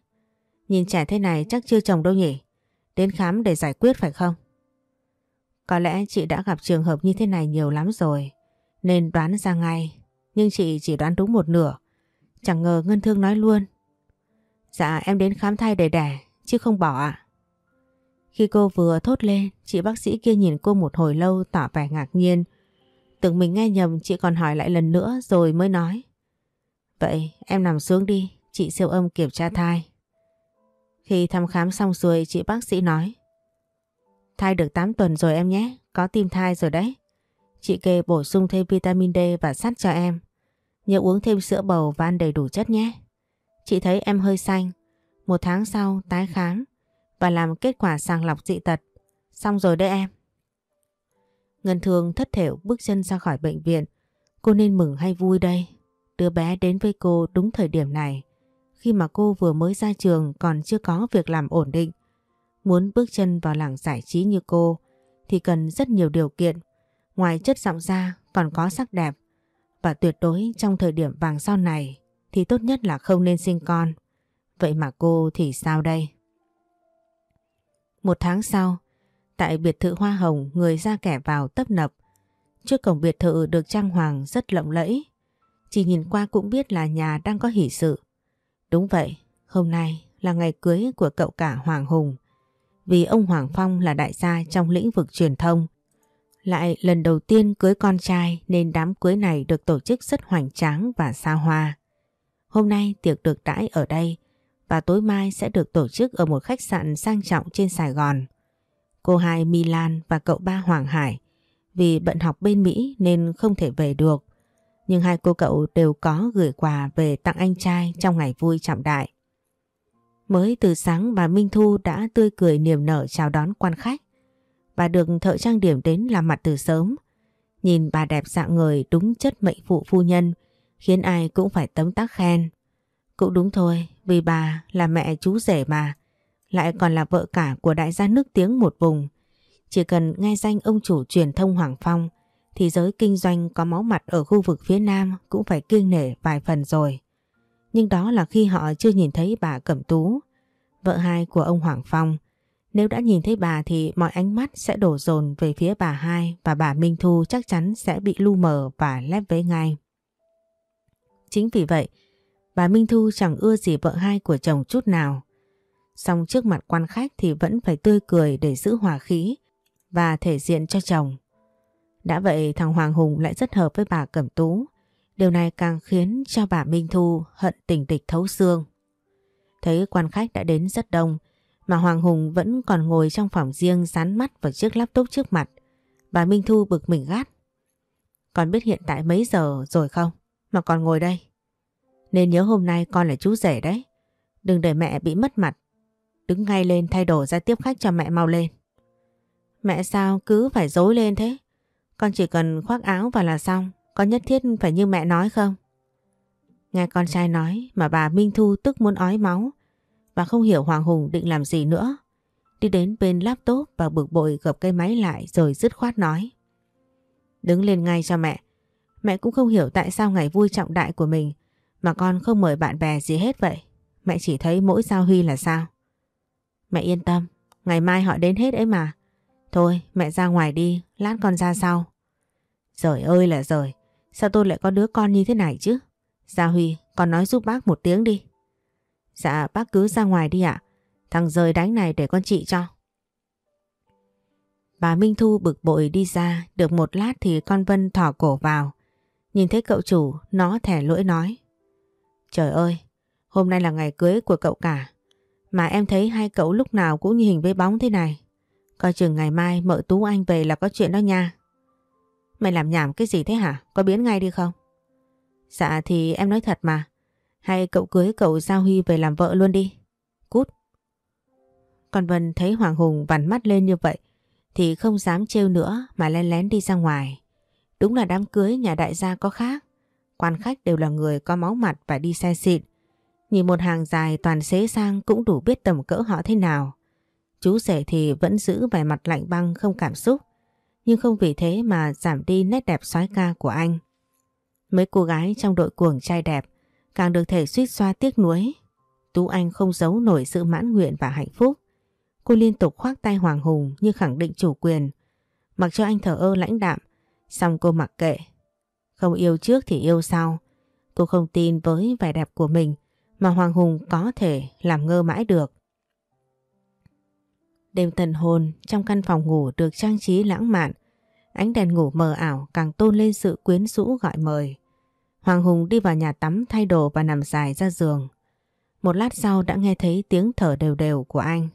Nhìn trẻ thế này chắc chưa chồng đâu nhỉ? Đến khám để giải quyết phải không? Có lẽ chị đã gặp trường hợp như thế này nhiều lắm rồi nên đoán ra ngay. Nhưng chị chỉ đoán đúng một nửa. Chẳng ngờ Ngân Thương nói luôn. Dạ em đến khám thai để đẻ chứ không bỏ ạ. Khi cô vừa thốt lên, chị bác sĩ kia nhìn cô một hồi lâu tỏ vẻ ngạc nhiên. Tưởng mình nghe nhầm chị còn hỏi lại lần nữa rồi mới nói. Vậy em nằm xuống đi, chị siêu âm kiểm tra thai. Khi thăm khám xong rồi chị bác sĩ nói. Thai được 8 tuần rồi em nhé, có tim thai rồi đấy. Chị kê bổ sung thêm vitamin D và sắt cho em. Nhớ uống thêm sữa bầu và ăn đầy đủ chất nhé. Chị thấy em hơi xanh. Một tháng sau tái khám và làm kết quả sàng lọc dị tật. Xong rồi đấy em. Ngân thường thất thểu bước chân ra khỏi bệnh viện. Cô nên mừng hay vui đây? Đứa bé đến với cô đúng thời điểm này. Khi mà cô vừa mới ra trường còn chưa có việc làm ổn định. Muốn bước chân vào làng giải trí như cô thì cần rất nhiều điều kiện. Ngoài chất giọng ra còn có sắc đẹp và tuyệt đối trong thời điểm vàng sau này thì tốt nhất là không nên sinh con. Vậy mà cô thì sao đây? Một tháng sau, tại biệt thự Hoa Hồng người ra kẻ vào tấp nập. Trước cổng biệt thự được trang hoàng rất lộng lẫy. Chỉ nhìn qua cũng biết là nhà đang có hỷ sự. Đúng vậy, hôm nay là ngày cưới của cậu cả Hoàng Hùng. Vì ông Hoàng Phong là đại gia trong lĩnh vực truyền thông. Lại lần đầu tiên cưới con trai nên đám cưới này được tổ chức rất hoành tráng và xa hoa. Hôm nay tiệc được đãi ở đây và tối mai sẽ được tổ chức ở một khách sạn sang trọng trên Sài Gòn. Cô hai Milan và cậu ba Hoàng Hải, vì bận học bên Mỹ nên không thể về được. Nhưng hai cô cậu đều có gửi quà về tặng anh trai trong ngày vui trọng đại. Mới từ sáng bà Minh Thu đã tươi cười niềm nở chào đón quan khách. Bà được thợ trang điểm đến làm mặt từ sớm. Nhìn bà đẹp dạng người đúng chất mệnh phụ phu nhân khiến ai cũng phải tấm tắc khen. Cũng đúng thôi, vì bà là mẹ chú rể mà, lại còn là vợ cả của đại gia nước tiếng một vùng. Chỉ cần nghe danh ông chủ truyền thông Hoàng Phong thì giới kinh doanh có máu mặt ở khu vực phía Nam cũng phải kiêng nể vài phần rồi. Nhưng đó là khi họ chưa nhìn thấy bà Cẩm Tú, vợ hai của ông Hoàng Phong. Nếu đã nhìn thấy bà thì mọi ánh mắt sẽ đổ dồn về phía bà hai và bà Minh Thu chắc chắn sẽ bị lu mờ và lép vế ngay. Chính vì vậy, bà Minh Thu chẳng ưa gì vợ hai của chồng chút nào. Xong trước mặt quan khách thì vẫn phải tươi cười để giữ hòa khí và thể diện cho chồng. Đã vậy thằng Hoàng Hùng lại rất hợp với bà Cẩm Tú. Điều này càng khiến cho bà Minh Thu hận tình địch thấu xương. Thấy quan khách đã đến rất đông, mà Hoàng Hùng vẫn còn ngồi trong phòng riêng dán mắt vào chiếc laptop trước mặt. Bà Minh Thu bực mình gắt. Con biết hiện tại mấy giờ rồi không? Mà còn ngồi đây. Nên nhớ hôm nay con là chú rể đấy. Đừng để mẹ bị mất mặt. Đứng ngay lên thay đồ ra tiếp khách cho mẹ mau lên. Mẹ sao cứ phải dối lên thế? Con chỉ cần khoác áo vào là xong. Có nhất thiết phải như mẹ nói không? Nghe con trai nói mà bà Minh Thu tức muốn ói máu và không hiểu Hoàng Hùng định làm gì nữa. Đi đến bên laptop và bực bội gập cây máy lại rồi dứt khoát nói. Đứng lên ngay cho mẹ. Mẹ cũng không hiểu tại sao ngày vui trọng đại của mình mà con không mời bạn bè gì hết vậy. Mẹ chỉ thấy mỗi Giao Huy là sao. Mẹ yên tâm, ngày mai họ đến hết ấy mà. Thôi mẹ ra ngoài đi, lát con ra sau. Rồi ơi là rồi sao tôi lại có đứa con như thế này chứ? Gia Huy, con nói giúp bác một tiếng đi. Dạ bác cứ ra ngoài đi ạ. Thằng rời đánh này để con trị cho. Bà Minh Thu bực bội đi ra, được một lát thì con Vân thỏ cổ vào. Nhìn thấy cậu chủ, nó thẻ lỗi nói. Trời ơi, hôm nay là ngày cưới của cậu cả. Mà em thấy hai cậu lúc nào cũng như hình với bóng thế này. Coi chừng ngày mai mợ Tú Anh về là có chuyện đó nha. Mày làm nhảm cái gì thế hả? Có biến ngay đi không? Dạ thì em nói thật mà. Hay cậu cưới cậu Giao Huy về làm vợ luôn đi. Cút. Còn Vân thấy Hoàng Hùng vằn mắt lên như vậy, thì không dám trêu nữa mà len lén đi ra ngoài. Đúng là đám cưới nhà đại gia có khác. Quan khách đều là người có máu mặt và đi xe xịn. Nhìn một hàng dài toàn xế sang cũng đủ biết tầm cỡ họ thế nào. Chú rể thì vẫn giữ vẻ mặt lạnh băng không cảm xúc. Nhưng không vì thế mà giảm đi nét đẹp soái ca của anh. Mấy cô gái trong đội cuồng trai đẹp càng được thể suýt xoa tiếc nuối. Tú Anh không giấu nổi sự mãn nguyện và hạnh phúc. Cô liên tục khoác tay Hoàng Hùng như khẳng định chủ quyền. Mặc cho anh thở ơ lãnh đạm, xong cô mặc kệ. Không yêu trước thì yêu sau. Cô không tin với vẻ đẹp của mình mà Hoàng Hùng có thể làm ngơ mãi được. Đêm tần hồn trong căn phòng ngủ được trang trí lãng mạn, ánh đèn ngủ mờ ảo càng tôn lên sự quyến rũ gọi mời. Hoàng Hùng đi vào nhà tắm thay đồ và nằm dài ra giường. Một lát sau đã nghe thấy tiếng thở đều đều của anh.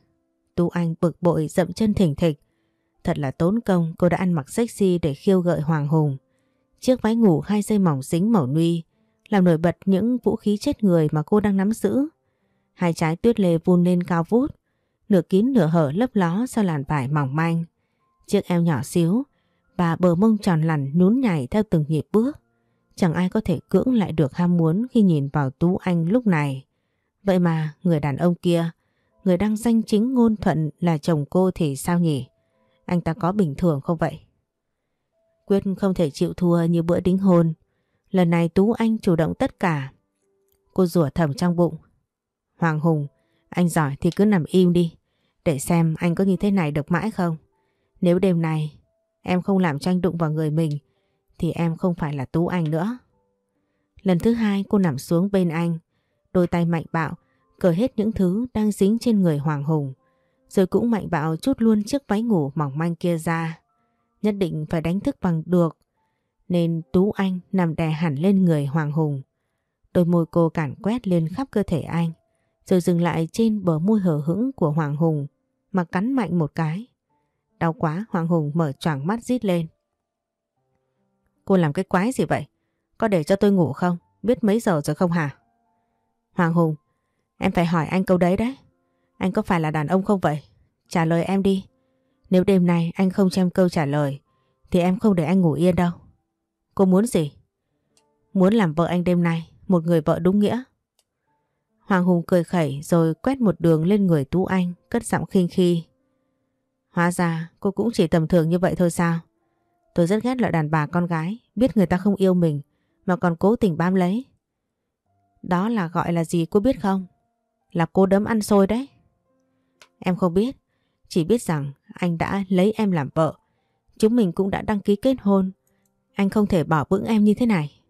Tu Anh bực bội dậm chân thỉnh thịch. Thật là tốn công cô đã ăn mặc sexy để khiêu gợi Hoàng Hùng. Chiếc váy ngủ hai dây mỏng dính màu nuy làm nổi bật những vũ khí chết người mà cô đang nắm giữ. Hai trái tuyết lê vun lên cao vút, nửa kín nửa hở lấp ló sau làn vải mỏng manh. Chiếc eo nhỏ xíu và bờ mông tròn lằn nhún nhảy theo từng nhịp bước. Chẳng ai có thể cưỡng lại được ham muốn khi nhìn vào Tú Anh lúc này. Vậy mà người đàn ông kia, người đang danh chính ngôn thuận là chồng cô thì sao nhỉ? Anh ta có bình thường không vậy? Quyết không thể chịu thua như bữa đính hôn. Lần này Tú Anh chủ động tất cả. Cô rủa thầm trong bụng. Hoàng Hùng, anh giỏi thì cứ nằm im đi. Để xem anh có như thế này được mãi không. Nếu đêm này em không làm cho anh đụng vào người mình, thì em không phải là Tú Anh nữa. Lần thứ hai cô nằm xuống bên anh. Đôi tay mạnh bạo, cởi hết những thứ đang dính trên người Hoàng Hùng. Rồi cũng mạnh bạo chút luôn chiếc váy ngủ mỏng manh kia ra. Nhất định phải đánh thức bằng được. Nên Tú Anh nằm đè hẳn lên người Hoàng Hùng. Đôi môi cô cản quét lên khắp cơ thể anh. Rồi dừng lại trên bờ môi hở hững của Hoàng Hùng mà cắn mạnh một cái. Đau quá Hoàng Hùng mở choàng mắt rít lên. Cô làm cái quái gì vậy? Có để cho tôi ngủ không? Biết mấy giờ rồi không hả? Hoàng Hùng, em phải hỏi anh câu đấy đấy. Anh có phải là đàn ông không vậy? Trả lời em đi. Nếu đêm nay anh không cho em câu trả lời thì em không để anh ngủ yên đâu. Cô muốn gì? Muốn làm vợ anh đêm nay, một người vợ đúng nghĩa. Hoàng Hùng cười khẩy rồi quét một đường lên người Tú Anh, cất giọng khinh khi. Hóa ra cô cũng chỉ tầm thường như vậy thôi sao? Tôi rất ghét loại đàn bà con gái, biết người ta không yêu mình mà còn cố tình bám lấy. Đó là gọi là gì cô biết không? Là cô đấm ăn xôi đấy. Em không biết, chỉ biết rằng anh đã lấy em làm vợ. Chúng mình cũng đã đăng ký kết hôn. Anh không thể bỏ bững em như thế này.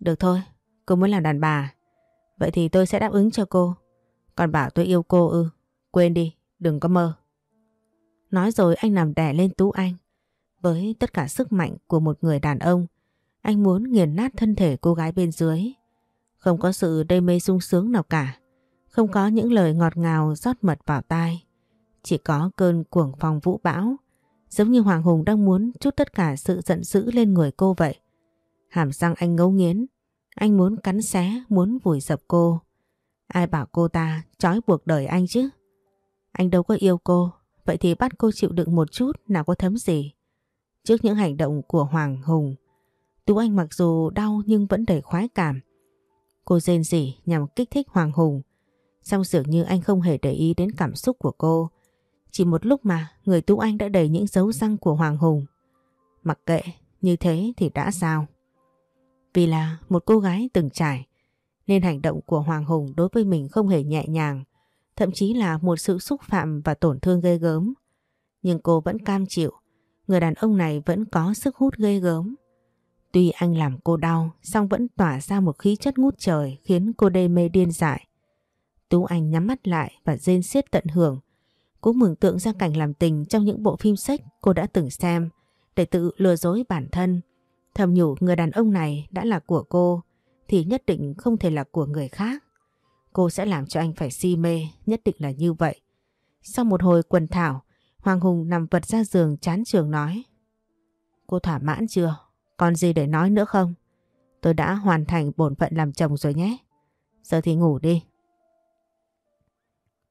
Được thôi, cô muốn làm đàn bà. Vậy thì tôi sẽ đáp ứng cho cô. Còn bảo tôi yêu cô ư. Quên đi, đừng có mơ. Nói rồi anh nằm đè lên Tú Anh. Với tất cả sức mạnh của một người đàn ông, anh muốn nghiền nát thân thể cô gái bên dưới. Không có sự đê mê sung sướng nào cả. Không có những lời ngọt ngào rót mật vào tai. Chỉ có cơn cuồng phong vũ bão. Giống như Hoàng Hùng đang muốn chút tất cả sự giận dữ lên người cô vậy. Hàm răng anh ngấu nghiến. Anh muốn cắn xé, muốn vùi dập cô. Ai bảo cô ta trói buộc đời anh chứ? Anh đâu có yêu cô, vậy thì bắt cô chịu đựng một chút nào có thấm gì. Trước những hành động của Hoàng Hùng, Tú Anh mặc dù đau nhưng vẫn đầy khoái cảm. Cô rên rỉ nhằm kích thích Hoàng Hùng. song dường như anh không hề để ý đến cảm xúc của cô. Chỉ một lúc mà người Tú Anh đã đầy những dấu răng của Hoàng Hùng. Mặc kệ, như thế thì đã sao? Vì là một cô gái từng trải, nên hành động của Hoàng Hùng đối với mình không hề nhẹ nhàng, thậm chí là một sự xúc phạm và tổn thương ghê gớm. Nhưng cô vẫn cam chịu, người đàn ông này vẫn có sức hút ghê gớm. Tuy anh làm cô đau, song vẫn tỏa ra một khí chất ngút trời khiến cô đê mê điên dại. Tú Anh nhắm mắt lại và rên xiết tận hưởng. Cô mường tượng ra cảnh làm tình trong những bộ phim sách cô đã từng xem để tự lừa dối bản thân. Thầm nhủ người đàn ông này đã là của cô thì nhất định không thể là của người khác. Cô sẽ làm cho anh phải si mê, nhất định là như vậy. Sau một hồi quần thảo, Hoàng Hùng nằm vật ra giường chán trường nói. Cô thỏa mãn chưa? Còn gì để nói nữa không? Tôi đã hoàn thành bổn phận làm chồng rồi nhé. Giờ thì ngủ đi.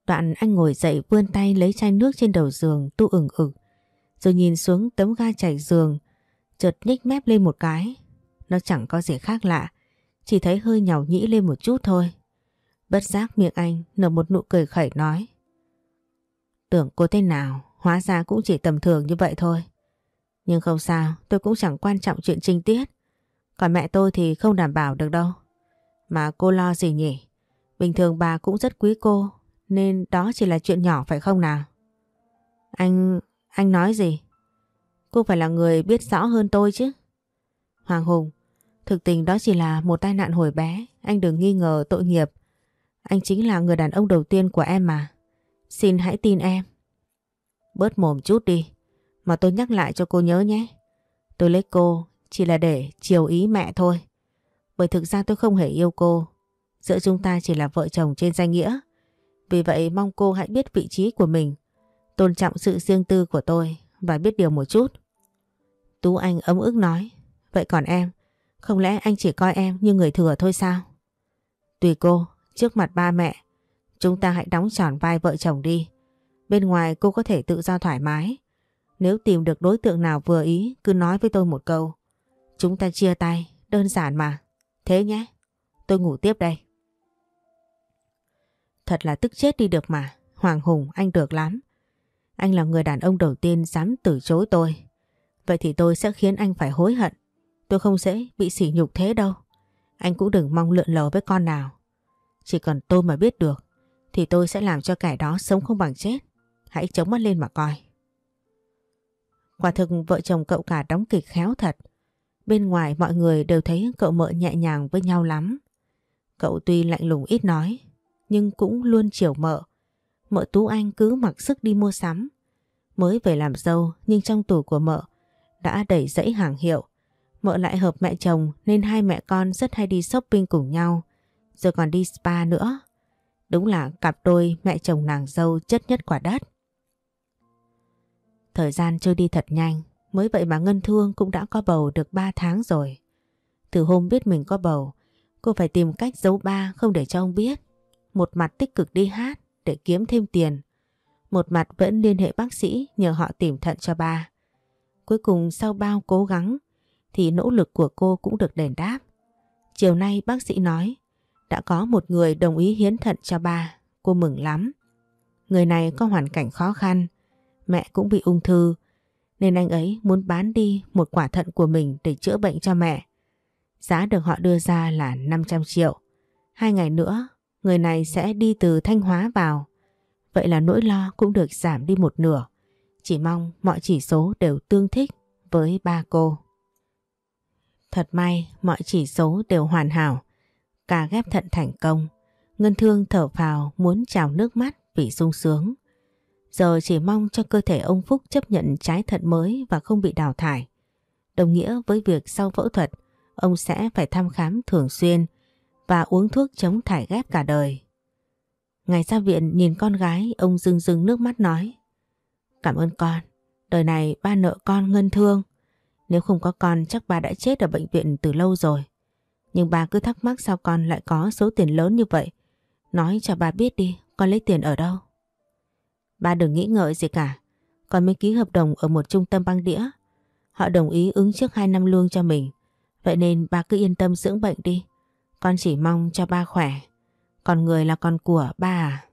Đoạn anh ngồi dậy vươn tay lấy chai nước trên đầu giường tu ửng ực. Rồi nhìn xuống tấm ga chảy giường, chợt nhích mép lên một cái. Nó chẳng có gì khác lạ, chỉ thấy hơi nhàu nhĩ lên một chút thôi. Bất giác miệng anh nở một nụ cười khẩy nói. Tưởng cô thế nào, hóa ra cũng chỉ tầm thường như vậy thôi. Nhưng không sao, tôi cũng chẳng quan trọng chuyện trinh tiết. Còn mẹ tôi thì không đảm bảo được đâu. Mà cô lo gì nhỉ? Bình thường bà cũng rất quý cô, nên đó chỉ là chuyện nhỏ phải không nào? Anh... anh nói gì? Cô phải là người biết rõ hơn tôi chứ. Hoàng Hùng, thực tình đó chỉ là một tai nạn hồi bé, anh đừng nghi ngờ tội nghiệp. Anh chính là người đàn ông đầu tiên của em mà. Xin hãy tin em. Bớt mồm chút đi, mà tôi nhắc lại cho cô nhớ nhé. Tôi lấy cô chỉ là để chiều ý mẹ thôi. Bởi thực ra tôi không hề yêu cô. Giữa chúng ta chỉ là vợ chồng trên danh nghĩa. Vì vậy mong cô hãy biết vị trí của mình. Tôn trọng sự riêng tư của tôi và biết điều một chút. Tú Anh ấm ức nói. Vậy còn em, không lẽ anh chỉ coi em như người thừa thôi sao? Tùy cô, trước mặt ba mẹ, chúng ta hãy đóng tròn vai vợ chồng đi. Bên ngoài cô có thể tự do thoải mái. Nếu tìm được đối tượng nào vừa ý, cứ nói với tôi một câu. Chúng ta chia tay, đơn giản mà. Thế nhé, tôi ngủ tiếp đây. Thật là tức chết đi được mà. Hoàng Hùng, anh được lắm. Anh là người đàn ông đầu tiên dám từ chối tôi. Vậy thì tôi sẽ khiến anh phải hối hận. tôi không dễ bị sỉ nhục thế đâu. Anh cũng đừng mong lượn lờ với con nào. Chỉ cần tôi mà biết được thì tôi sẽ làm cho kẻ đó sống không bằng chết. Hãy chống mắt lên mà coi. Quả thực vợ chồng cậu cả đóng kịch khéo thật. Bên ngoài mọi người đều thấy cậu mợ nhẹ nhàng với nhau lắm. Cậu tuy lạnh lùng ít nói, nhưng cũng luôn chiều mợ. Mợ Tú Anh cứ mặc sức đi mua sắm. Mới về làm dâu nhưng trong tủ của mợ đã đẩy dãy hàng hiệu. Mợ lại hợp mẹ chồng nên hai mẹ con rất hay đi shopping cùng nhau. Rồi còn đi spa nữa. Đúng là cặp đôi mẹ chồng nàng dâu chất nhất quả đất. Thời gian trôi đi thật nhanh, mới vậy mà Ngân Thương cũng đã có bầu được 3 tháng rồi. Từ hôm biết mình có bầu, cô phải tìm cách giấu ba không để cho ông biết. Một mặt tích cực đi hát để kiếm thêm tiền. Một mặt vẫn liên hệ bác sĩ nhờ họ tìm thận cho ba. Cuối cùng sau bao cố gắng thì nỗ lực của cô cũng được đền đáp. Chiều nay bác sĩ nói đã có một người đồng ý hiến thận cho ba. Cô mừng lắm. Người này có hoàn cảnh khó khăn mẹ cũng bị ung thư nên anh ấy muốn bán đi một quả thận của mình để chữa bệnh cho mẹ. Giá được họ đưa ra là 500 triệu. Hai ngày nữa, người này sẽ đi từ Thanh Hóa vào. Vậy là nỗi lo cũng được giảm đi một nửa. Chỉ mong mọi chỉ số đều tương thích với ba cô. Thật may mọi chỉ số đều hoàn hảo. Cả ghép thận thành công. Ngân thương thở phào muốn trào nước mắt vì sung sướng. Giờ chỉ mong cho cơ thể ông Phúc chấp nhận trái thận mới và không bị đào thải. Đồng nghĩa với việc sau phẫu thuật, ông sẽ phải thăm khám thường xuyên và uống thuốc chống thải ghép cả đời. Ngày ra viện nhìn con gái, ông rưng rưng nước mắt nói. Cảm ơn con, đời này ba nợ con ngân thương. Nếu không có con chắc ba đã chết ở bệnh viện từ lâu rồi. Nhưng ba cứ thắc mắc sao con lại có số tiền lớn như vậy. Nói cho ba biết đi, con lấy tiền ở đâu? Ba đừng nghĩ ngợi gì cả. Con mới ký hợp đồng ở một trung tâm băng đĩa. Họ đồng ý ứng trước 2 năm lương cho mình. Vậy nên ba cứ yên tâm dưỡng bệnh đi. Con chỉ mong cho ba khỏe. Còn người là con của ba à?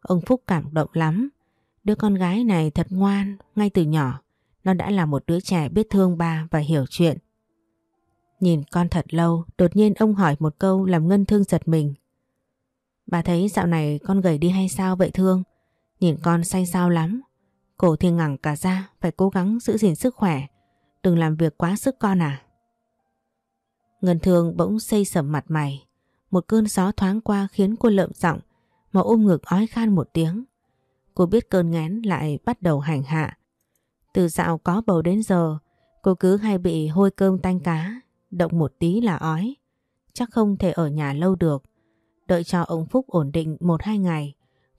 Ông Phúc cảm động lắm. Đứa con gái này thật ngoan, ngay từ nhỏ. Nó đã là một đứa trẻ biết thương ba và hiểu chuyện. Nhìn con thật lâu, đột nhiên ông hỏi một câu làm Ngân Thương giật mình. Bà thấy dạo này con gầy đi hay sao vậy Thương? Nhìn con say sao lắm. Cổ thì ngẳng cả ra, phải cố gắng giữ gìn sức khỏe. Đừng làm việc quá sức con à. Ngân thương bỗng xây sầm mặt mày. Một cơn gió thoáng qua khiến cô lợm giọng mà ôm ngực ói khan một tiếng. Cô biết cơn ngén lại bắt đầu hành hạ. Từ dạo có bầu đến giờ, cô cứ hay bị hôi cơm tanh cá, động một tí là ói. Chắc không thể ở nhà lâu được. Đợi cho ông Phúc ổn định một hai ngày,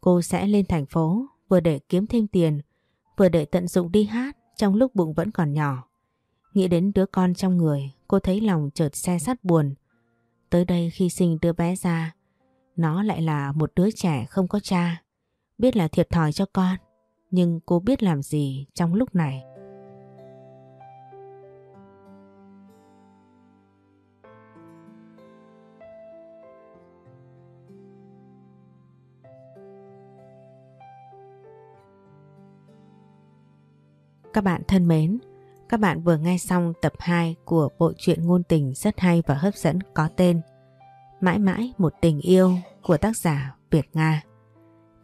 Cô sẽ lên thành phố vừa để kiếm thêm tiền, vừa để tận dụng đi hát trong lúc bụng vẫn còn nhỏ. Nghĩ đến đứa con trong người, cô thấy lòng chợt xe sắt buồn. Tới đây khi sinh đứa bé ra, nó lại là một đứa trẻ không có cha. Biết là thiệt thòi cho con, nhưng cô biết làm gì trong lúc này. Các bạn thân mến, các bạn vừa nghe xong tập 2 của bộ truyện ngôn tình rất hay và hấp dẫn có tên Mãi mãi một tình yêu của tác giả Việt Nga.